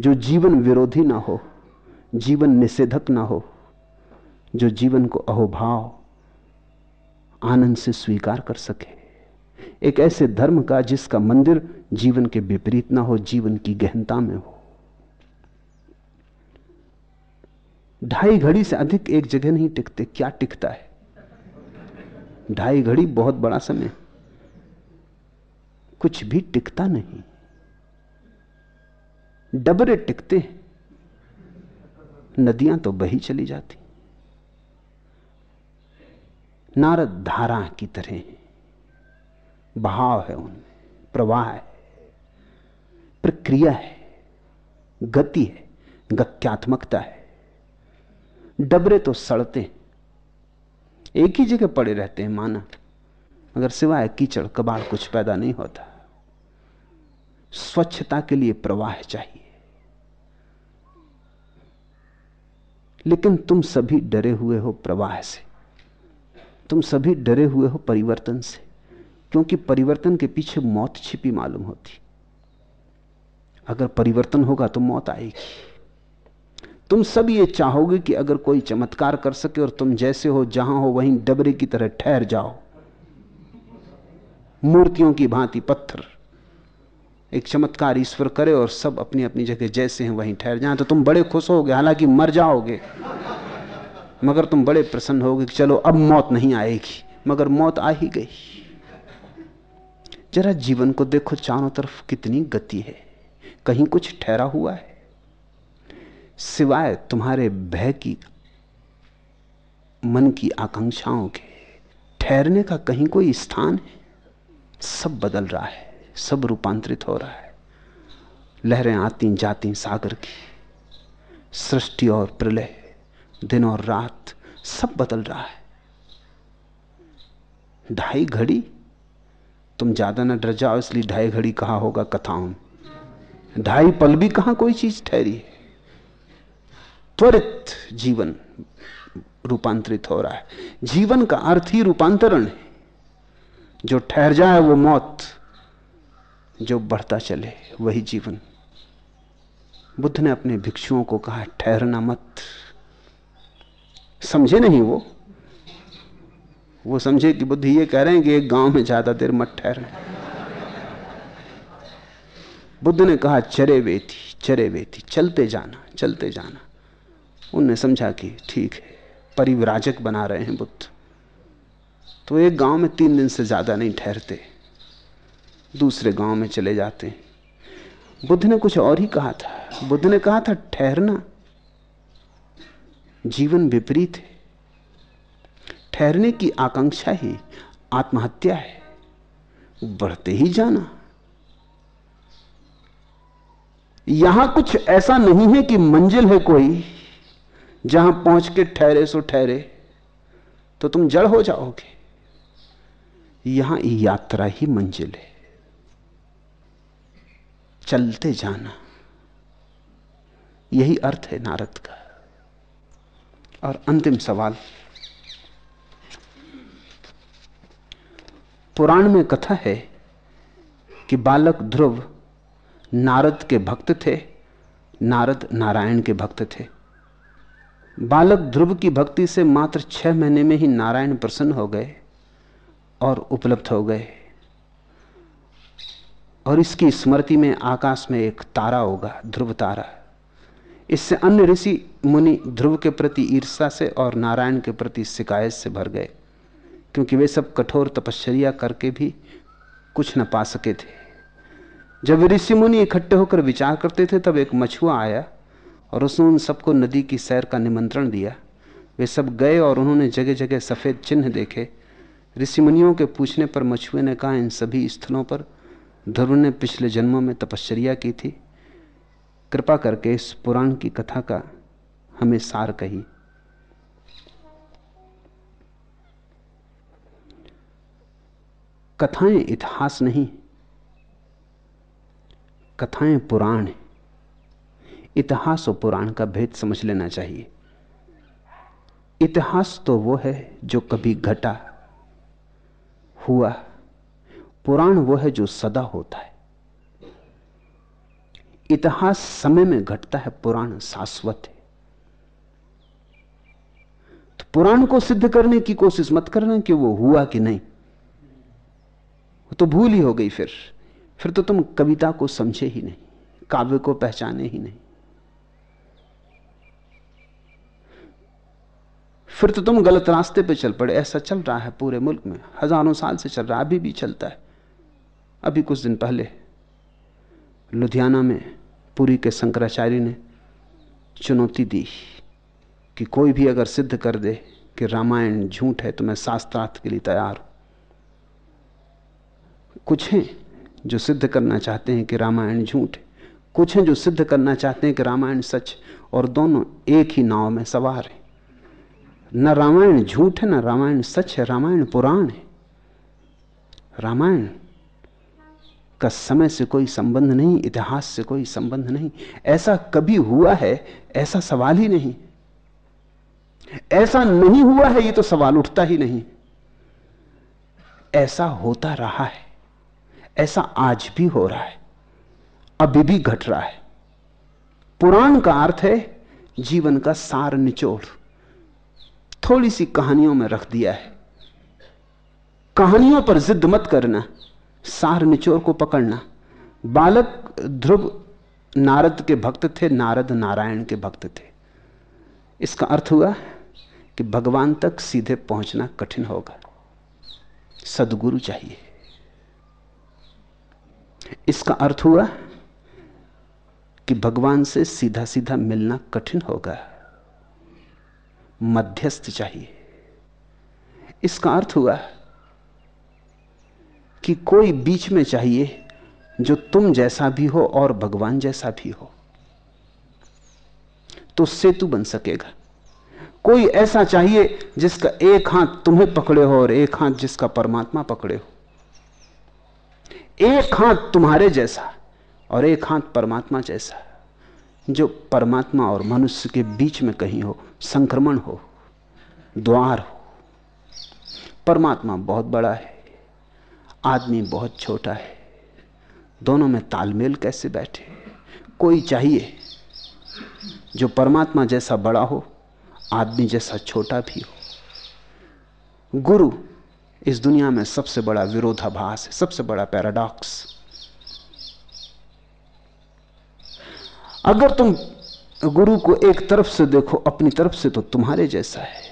जो जीवन विरोधी ना हो, जीवन निषेधक ना हो, जो जीवन को अहोभाव, आनंद से स्वीकार कर सके। एक ऐसे धर्म का जिसका मंदिर जीवन के विपरीत ना हो, जीवन की गहनता में हो। ढाई घड़ी से अधिक एक जगह नहीं टिकते, क्या टिकता है? ढाई घड़ी बहुत बड़ा समय। कुछ भी टिकता नहीं। डबरे टिकते नदियाँ तो बही चली जाती। नारद धारा की तरह है। बहाव है उनमें, प्रवाह है। प्रक्रिया है, गति है, गत्यात्मकता है। डबरे तो सड़ते एक ही जगह पड़े रहते हैं माना। मगर सिवाय कीचड़, कबाड़ कुछ पैदा नहीं होता। स्वच्छता के लिए प्रवाह चाहिए। लेकिन तुम सभी डरे हुए हो प्रवाह से। तुम सभी डरे हुए हो परिवर्तन से। क्योंकि परिवर्तन के पीछे मौत छिपी मालूम होती। अगर परिवर्तन होगा तो मौत आएगी। तुम सब ये चाहोगे कि अगर कोई चमत्कार कर सके और तुम जैसे हो, जहाँ हो, वहीं डबरे की तरह ठहर जाओ। मूर्तियों की भांति पत्थर। एक चमत्कार ईश्वर करे और सब अपनी अपनी जगह जैसे हैं, वहीं ठहर जाएँ। तो तुम बड़े खुश होगे, हालाँकि मर जाओगे। मगर तुम बड़े प्रसन्न होगे कि चलो, अब मौत नहीं आएगी, मगर मौत आ ही गई। जरा जीवन को देखो, चारों तरफ़ कितनी गति है। कहीं कुछ ठहरा हुआ है। सिवाय तुम्हारे भय की, मन की आकांक्षाओं के, ठहरने का कहीं कोई स्थान है? सब बदल रहा है, सब रूपांतरित हो रहा है। लहरें आती जाती सागर की, सृष्टि और प्रलय, दिन और रात, सब बदल रहा है। ढाई घड़ी? तुम ज़्यादा ना डर जाओ, इसलिए ढाई घड़ी कहा होगा कथाओं ढाई पल भी कहाँ कोई चीज़ ठहरी है? त्वरित जीवन रूपांतरित हो रहा है। जीवन का अर्थ ही रूपांतरण है। जो ठहर जाए वो मौत, जो बढ़ता चले वही जीवन। बुद्ध ने अपने भिक्षुओं को कहा, ठहरना मत। समझे नहीं वो? वो समझे कि बुद्ध ये कह रहे हैं कि एक गाँव में ज़्यादा देर मत ठहर बुद्ध ने कहा, चरे वेती चरे वेती, चलते जाना चलते जाना। उनने समझा कि ठीक है, परिवराजक बना रहे हैं बुद्ध। तो एक गाँव में तीन दिन से ज़्यादा नहीं ठहरते, दूसरे गाँव में चले जाते। हैं बुद्ध ने कुछ और ही कहा था। बुद्ध ने कहा था, ठहरना जीवन विपरीत है। ठहरने की आकांक्षा ही आत्महत्या है। बढ़ते ही जाना। यहाँ कुछ ऐसा नहीं है कि मंजिल है कोई। जहाँ पहुँच के ठहरे सो ठहरे तो तुम जड़ हो जाओगे। यहाँ यात्रा ही मंजिल है। चलते जाना, यही अर्थ है नारद का। और अंतिम सवाल, पुराण में कथा है कि बालक ध्रुव नारद के भक्त थे, नारद नारायण के भक्त थे। बालक ध्रुव की भक्ति से मात्र छह महीने में ही नारायण प्रसन्न हो गए और उपलब्ध हो गए। और इसकी स्मृति में आकाश में एक तारा होगा, ध्रुव तारा। इससे अन्य ऋषि मुनि ध्रुव के प्रति ईर्षा से और नारायण के प्रति शिकायत से भर गए, क्योंकि वे सब कठोर तपश्चर्या करके भी कुछ न पा सके थे। जब ऋषि मुनि इकट्ठे होकर विचार करते थे, तब एक मछुआ आया और उसने उन सबको नदी की सैर का निमंत्रण दिया। वे सब गए और उन्होंने जगह जगह सफ़ेद चिन्ह देखे। ऋषि मुनियों के पूछने पर मछुए ने कहा, इन सभी स्थलों पर ध्रुव ने पिछले जन्मों में तपश्चर्या की थी। कृपा करके इस पुराण की कथा का हमें सार कही कथाएँ इतिहास नहीं, कथाएँ पुराण है। इतिहास और पुराण का भेद समझ लेना चाहिए। इतिहास तो वो है जो कभी घटा हुआ। पुराण वो है जो सदा होता है। इतिहास समय में घटता है, पुराण शाश्वत है। तो पुराण को सिद्ध करने की कोशिश मत करना कि वो हुआ कि नहीं। वो तो भूल ही हो गई फिर। फिर तो तुम कविता को समझे ही नहीं, काव्य को पहचाने ही नहीं। फिर तो तुम गलत रास्ते पे चल पड़े, ऐसा चल रहा है पूरे मुल्क में, हज़ारों साल से चल रहा है, अभी भी चलता है। अभी कुछ दिन पहले, लुधियाना में पुरी के शंकराचार्य ने चुनौती दी कि कोई भी अगर सिद्ध कर दे कि रामायण झूठ है तो मैं शास्त्रार्थ के लिए तैयार हूँ। कुछ हैं जो सिद्ध करना चाहते हैं कि रामायण झूठ है। कुछ हैं जो सिद्ध करना चाहते हैं कि रामायण सच और दोनों एक ही नाव में सवार हैं। न रामायण झूठ है, न रामायण सच है, रामायण पुराण है। रामायण का समय से कोई संबंध नहीं, इतिहास से कोई संबंध नहीं। ऐसा कभी हुआ है, ऐसा सवाल ही नहीं। ऐसा नहीं हुआ है, ये तो सवाल उठता ही नहीं। ऐसा होता रहा है, ऐसा आज भी हो रहा है, अभी भी घट रहा है। पुराण का अर्थ है, जीवन का सार निचोड़। थोड़ी सी कहानियों में रख दिया है। कहानियों पर जिद मत करना, सार निचोर को पकड़ना। बालक ध्रुव नारद के भक्त थे, नारद नारायण के भक्त थे। इसका अर्थ हुआ कि भगवान तक सीधे पहुँचना कठिन होगा। सदगुरु चाहिए। इसका अर्थ हुआ कि भगवान से सीधा सीधा मिलना कठिन होगा। मध्यस्थ चाहिए। इसका अर्थ हुआ कि कोई बीच में चाहिए जो तुम जैसा भी हो और भगवान जैसा भी हो तो सेतु बन सकेगा। कोई ऐसा चाहिए जिसका एक हाथ तुम्हें पकड़े हो और एक हाथ जिसका परमात्मा पकड़े हो। एक हाथ तुम्हारे जैसा और एक हाथ परमात्मा जैसा, जो परमात्मा और मनुष्य के बीच में कहीं हो। संक्रमण हो, द्वार हो। परमात्मा बहुत बड़ा है, आदमी बहुत छोटा है। दोनों में तालमेल कैसे बैठे? कोई चाहिए? जो परमात्मा जैसा बड़ा हो, आदमी जैसा छोटा भी हो। गुरु इस दुनिया में सबसे बड़ा विरोधाभास है, सबसे बड़ा पैराडॉक्स। अगर तुम गुरु को एक तरफ़ से देखो, अपनी तरफ़ से तो तुम्हारे जैसा है।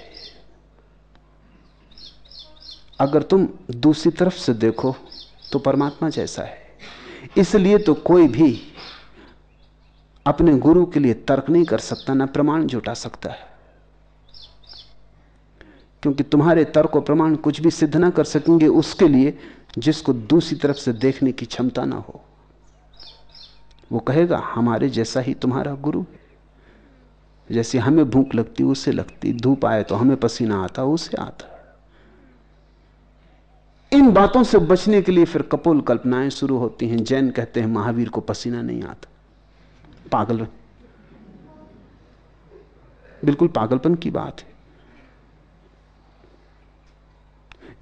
अगर तुम दूसरी तरफ़ से देखो तो परमात्मा जैसा है। इसलिए तो कोई भी अपने गुरु के लिए तर्क नहीं कर सकता, ना प्रमाण जुटा सकता है। क्योंकि तुम्हारे तर्क और प्रमाण कुछ भी सिद्ध ना कर सकेंगे उसके लिए जिसको दूसरी तरफ़ से देखने की क्षमता ना हो। वो कहेगा, हमारे जैसा ही तुम्हारा गुरु है। जैसे हमें भूख लगती उसे लगती धूप आए तो हमें पसीना आता, उसे आता। इन बातों से बचने के लिए फिर कपोल कल्पनाएँ शुरू होती हैं। जैन कहते हैं, महावीर को पसीना नहीं आता। पागल बिल्कुल पागलपन की बात है।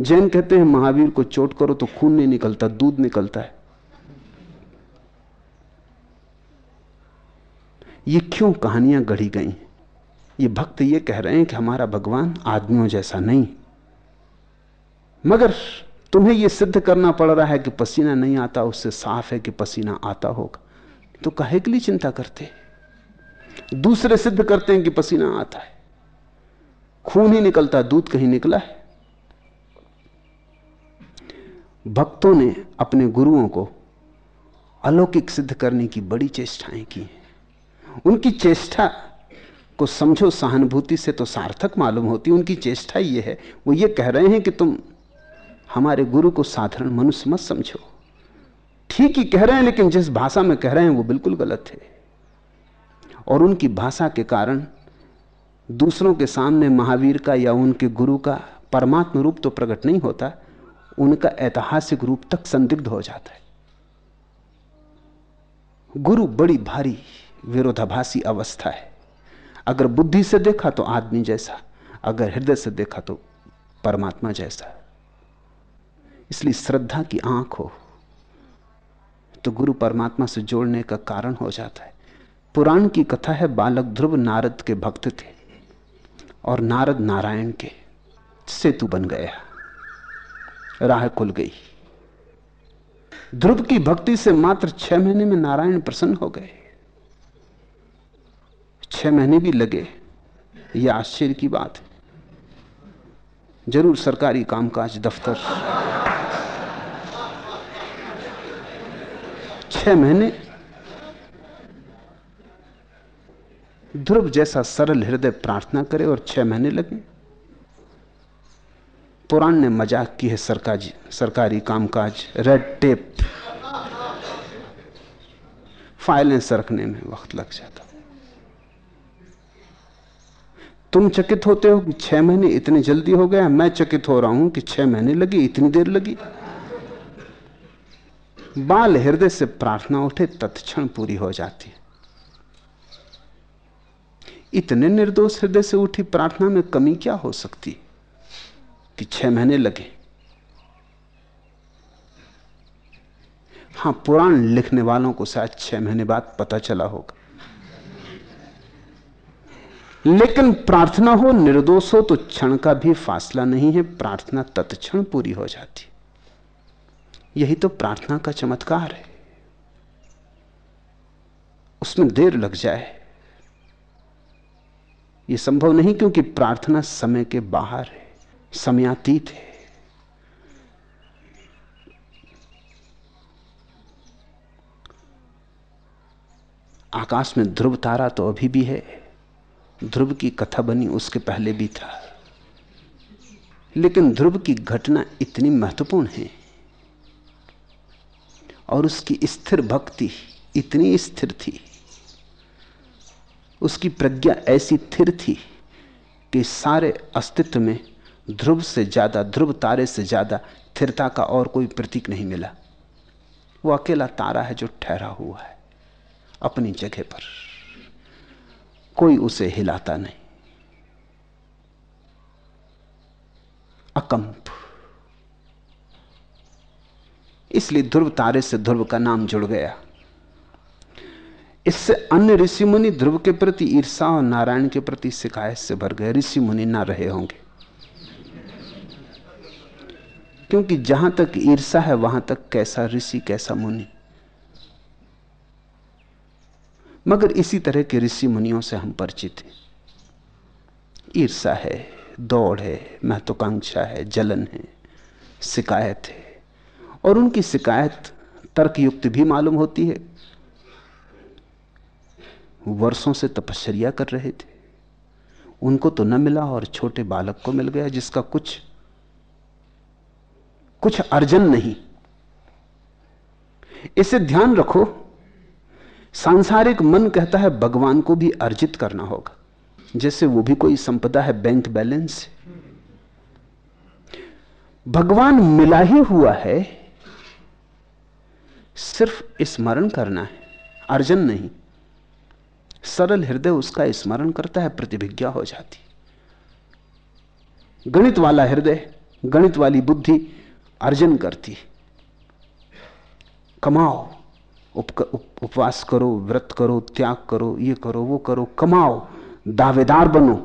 जैन कहते हैं, महावीर को चोट करो तो खून नहीं निकलता, दूध निकलता है। ये क्यों कहानियाँ गढ़ी गई ये भक्त ये कह रहे हैं कि हमारा भगवान आदमियों जैसा नहीं। मगर तुम्हें यह सिद्ध करना पड़ रहा है कि पसीना नहीं आता, उससे साफ़ है कि पसीना आता होगा। तो कहे के लिए चिंता करते दूसरे सिद्ध करते हैं कि पसीना आता है। खून ही निकलता दूध कहीं निकला है। भक्तों ने अपने गुरुओं को अलौकिक सिद्ध करने की बड़ी चेष्टाएँ की हैं। उनकी चेष्टा को समझो, सहानुभूति से तो सार्थक मालूम होती उनकी चेष्टा ये है। वो ये कह रहे हैं कि तुम हमारे गुरु को साधारण मनुष्य मत समझो। ठीक ही कह रहे हैं, लेकिन जिस भाषा में कह रहे हैं, वो बिल्कुल गलत है। और उनकी भाषा के कारण दूसरों के सामने महावीर का या उनके गुरु का परमात्म रूप तो प्रकट नहीं होता, उनका ऐतिहासिक रूप तक संदिग्ध हो जाता है। गुरु बड़ी भारी विरोधाभासी अवस्था है। अगर बुद्धि से देखा तो आदमी जैसा, अगर हृदय से देखा तो परमात्मा जैसा। इसलिए श्रद्धा की आँख हो तो गुरु परमात्मा से जोड़ने का कारण हो जाता है। पुराण की कथा है, बालक ध्रुव नारद के भक्त थे और नारद नारायण के सेतु बन गया। राह खुल गई। ध्रुव की भक्ति से मात्र छह महीने में नारायण प्रसन्न हो गए। छह महीने भी लगे यह आश्चर्य की बात है। ज़रूर सरकारी कामकाज, दफ्तर। छह महीने, ध्रुव जैसा सरल हृदय प्रार्थना करे और छह महीने लगे। पुराण ने मज़ाक की है सरकारी सरकारी कामकाज रेड टेप फाइलें सरकने में वक्त लग जाता। तुम चकित होते हो कि छह महीने इतने जल्दी हो गया, मैं चकित हो रहा हूँ कि छह महीने लगी, इतनी देर लगी। बाल हृदय से प्रार्थना उठे, तत्क्षण पूरी हो जाती है। इतने निर्दोष हृदय से उठी प्रार्थना में कमी क्या हो सकती? कि छह महीने लगे। हाँ, पुराण लिखने वालों को शायद छह महीने बाद पता चला होगा। लेकिन प्रार्थना हो, निर्दोष हो तो क्षण का भी फासला नहीं है। प्रार्थना तत्क्षण पूरी हो जाती। यही तो प्रार्थना का चमत्कार है। उसमें देर लग जाए। यह संभव नहीं क्योंकि प्रार्थना समय के बाहर है, समयातीत है। आकाश में ध्रुव तारा तो अभी भी है। ध्रुव की कथा बनी उसके पहले भी था। लेकिन ध्रुव की घटना इतनी महत्वपूर्ण है और उसकी स्थिर भक्ति इतनी स्थिर थी। उसकी प्रज्ञा ऐसी थिर थी कि सारे अस्तित्व में ध्रुव से ज़्यादा, ध्रुव तारे से ज़्यादा थिरता का और कोई प्रतीक नहीं मिला। वो अकेला तारा है जो ठहरा हुआ है अपनी जगह पर। कोई उसे हिलाता नहीं। अकंप। इसलिए ध्रुव तारे से ध्रुव का नाम जुड़ गया। इससे अन्य ऋषि मुनि ध्रुव के प्रति ईर्षा और नारायण के प्रति शिकायत से भर गए। ऋषि मुनि ना रहे होंगे। क्योंकि जहाँ तक ईर्षा है, वहाँ तक कैसा ऋषि, कैसा मुनि। मगर इसी तरह के ऋषि मुनियों से हम परिचित हैं। ईर्षा है, दौड़ है, महत्वाकांक्षा है, जलन है, शिकायत है। और उनकी शिकायत तर्कयुक्त भी मालूम होती है। वर्षों से तपश्चर्या कर रहे थे। उनको तो न मिला और छोटे बालक को मिल गया, जिसका कुछ कुछ अर्जन नहीं। इसे ध्यान रखो सांसारिक मन कहता है, भगवान को भी अर्जित करना होगा। जैसे वो भी कोई संपदा है बैंक बैलेंस भगवान मिला ही हुआ है, सिर्फ़ स्मरण करना है, अर्जन नहीं। सरल हृदय उसका स्मरण करता है, प्रतिभिज्ञा हो जाती। गणित वाला हृदय, गणित वाली बुद्धि अर्जन करती। कमाओ। उप, उप, उपवास करो व्रत करो त्याग करो ये करो वो करो कमाओ दावेदार बनो।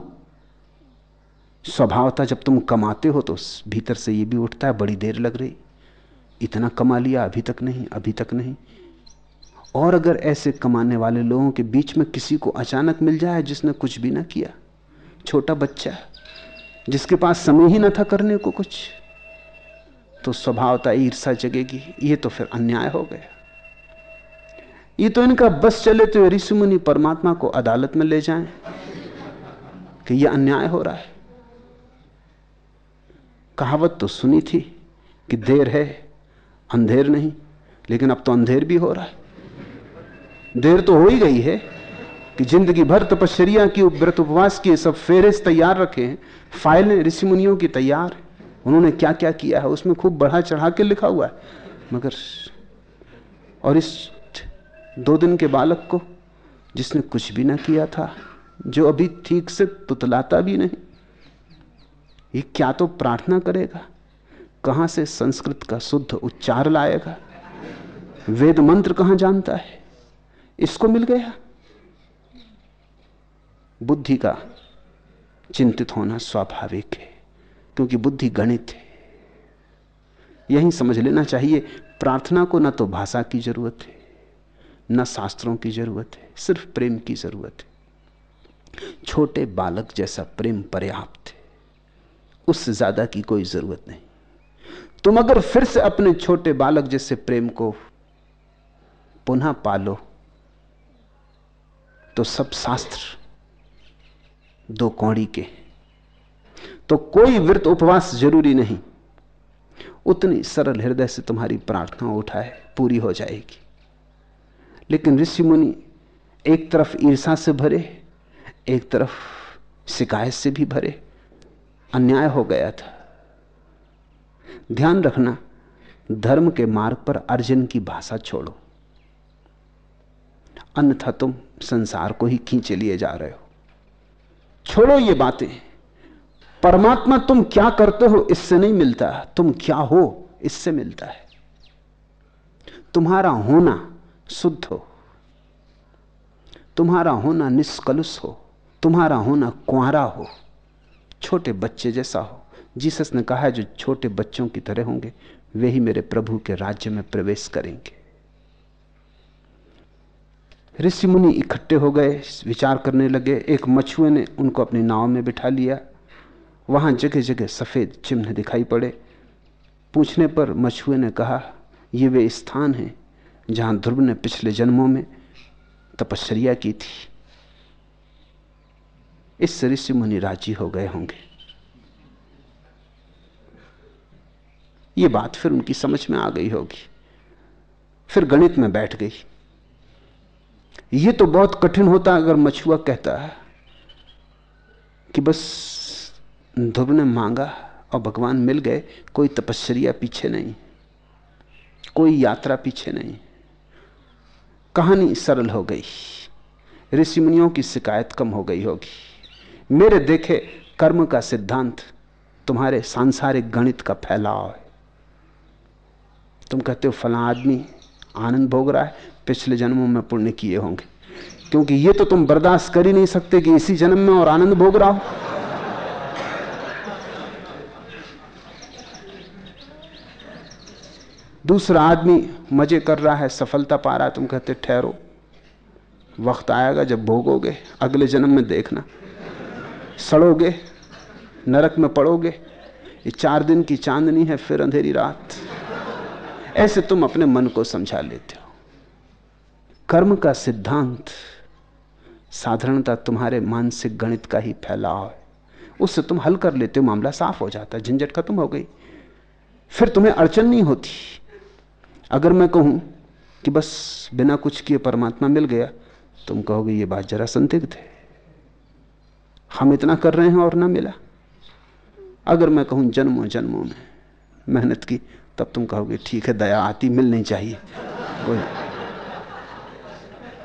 स्वभावता जब तुम कमाते हो तो भीतर से ये भी उठता है बड़ी देर लग रही। इतना कमा लिया अभी तक नहीं अभी तक नहीं। और अगर ऐसे कमाने वाले लोगों के बीच में किसी को अचानक मिल जाए जिसने कुछ भी ना किया छोटा बच्चा जिसके पास समय ही ना था करने को कुछ तो स्वभावता ईर्षा जगेगी ये तो फिर अन्याय हो गया। ये तो इनका बस चले तो ऋषि मुनि परमात्मा को अदालत में ले जाएँ कि यह अन्याय हो रहा है। कहावत तो सुनी थी कि देर है, अंधेर नहीं, लेकिन अब तो अंधेर भी हो रहा है। देर तो हो ही गई है कि ज़िंदगी भर तपश्चर्या की, व्रत उपवास की, सब फेरेस तैयार रखे हैं, फाइलें ऋषि मुनियों की तैयार उन्होंने क्या क्या किया है? उसमें खूब बढ़ा चढ़ा के लिखा हुआ है। मगर और इस दो दिन के बालक को, जिसने कुछ भी ना किया था, जो अभी ठीक से तुतलाता भी नहीं। ये क्या तो प्रार्थना करेगा? कहाँ से संस्कृत का शुद्ध उच्चार लाएगा? वेद मंत्र कहाँ जानता है? इसको मिल गया? बुद्धि का चिंतित होना स्वाभाविक है, क्योंकि बुद्धि गणित है। यही समझ लेना चाहिए, प्रार्थना को ना तो भाषा की ज़रूरत है। न शास्त्रों की ज़रूरत है, सिर्फ़ प्रेम की ज़रूरत है। छोटे बालक जैसा प्रेम पर्याप्त है उससे ज़्यादा की कोई ज़रूरत नहीं। तुम अगर फिर से अपने छोटे बालक जैसे प्रेम को पुनः पालो तो सब शास्त्र दो कौड़ी के तो कोई व्रत उपवास ज़रूरी नहीं। उतनी सरल हृदय से तुम्हारी प्रार्थना उठाए, पूरी हो जाएगी। लेकिन ऋषि मुनि एक तरफ़ ईर्षा से भरे, एक तरफ़ शिकायत से भी भरे। अन्याय हो गया था। ध्यान रखना, धर्म के मार्ग पर अर्जुन की भाषा छोड़ो। अन्यथा तुम संसार को ही खींचे लिए जा रहे हो। छोड़ो ये बातें। परमात्मा तुम क्या करते हो इससे नहीं मिलता। तुम क्या हो इससे मिलता है। तुम्हारा होना शुद्ध हो। तुम्हारा होना निष्कलुष हो। तुम्हारा होना कुआरा हो। छोटे बच्चे जैसा हो। जीसस ने कहा है, जो छोटे बच्चों की तरह होंगे, वे ही मेरे प्रभु के राज्य में प्रवेश करेंगे। ऋषि मुनि इकट्ठे हो गए, विचार करने लगे। एक मछुए ने उनको अपनी नाव में बिठा लिया। वहाँ जगह जगह सफ़ेद चिन्ह दिखाई पड़े। पूछने पर मछुए ने कहा, ये वे स्थान हैं जहाँ ध्रुव ने पिछले जन्मों में तपस्या की थी। इस ऋषि मुनि राज़ी हो गए होंगे। ये बात फिर उनकी समझ में आ गई होगी। फिर गणित में बैठ गई। ये तो बहुत कठिन होता अगर मछुआ कहता है कि बस ध्रुव ने मांगा और भगवान मिल गए, कोई तपस्या पीछे नहीं, कोई यात्रा पीछे नहीं। कहानी सरल हो गई। ऋषि मुनियों की शिकायत कम हो गई होगी। मेरे देखे कर्म का सिद्धांत तुम्हारे सांसारिक गणित का फैलाव है। तुम कहते हो फला आदमी आनंद भोग रहा है, पिछले जन्मों में पुण्य किए होंगे। क्योंकि ये तो तुम बर्दाश्त कर ही नहीं सकते कि इसी जन्म में और आनंद भोग रहा हो। दूसरा आदमी मज़े कर रहा है, सफलता पा रहा है, तुम कहते ठहरो। वक्त आएगा जब भोगोगे, अगले जन्म में देखना। सड़ोगे, नरक में पड़ोगे, ये चार दिन की चांदनी है, फिर अंधेरी रात। ऐसे तुम अपने मन को समझा लेते हो। कर्म का सिद्धांत, साधारणता तुम्हारे मानसिक गणित का ही फैलाव है। उससे तुम हल कर लेते हो, मामला साफ़ हो जाता है, झंझट खत्म हो गई। फिर तुम्हें अड़चन नहीं होती। अगर मैं कहूँ कि बस बिना कुछ किए परमात्मा मिल गया, तुम कहोगे ये बात जरा संदिग्ध है। हम इतना कर रहे हैं और ना मिला। अगर मैं कहूँ जन्मों जन्मों में मेहनत की, तब तुम कहोगे ठीक है, दया आती मिलनी चाहिए।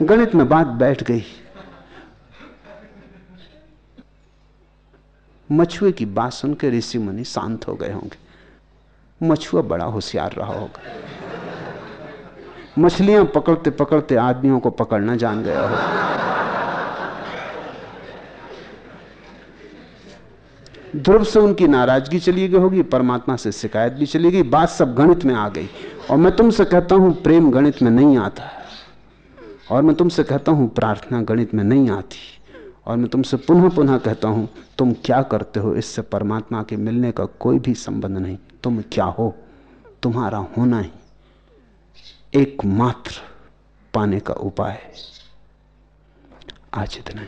गणित में बात बैठ गई। मछुए की बात सुनकर ऋषि मुनि शांत हो गए होंगे। मछुआ बड़ा होशियार रहा होगा। मछलियाँ पकड़ते पकड़ते आदमियों को पकड़ना जान गया हो। ध्रुव से उनकी नाराज़गी चली गई होगी, परमात्मा से शिकायत भी चली गई, बात सब गणित में आ गई। और मैं तुमसे कहता हूँ, प्रेम गणित में नहीं आता। और मैं तुमसे कहता हूँ, प्रार्थना गणित में नहीं आती। और मैं तुमसे पुनः पुनः कहता हूँ, तुम क्या करते हो, इससे परमात्मा के मिलने का कोई भी संबंध नहीं। तुम क्या हो? तुम्हारा होना ही। एकमात्र पाने का उपाय आज इतना ही।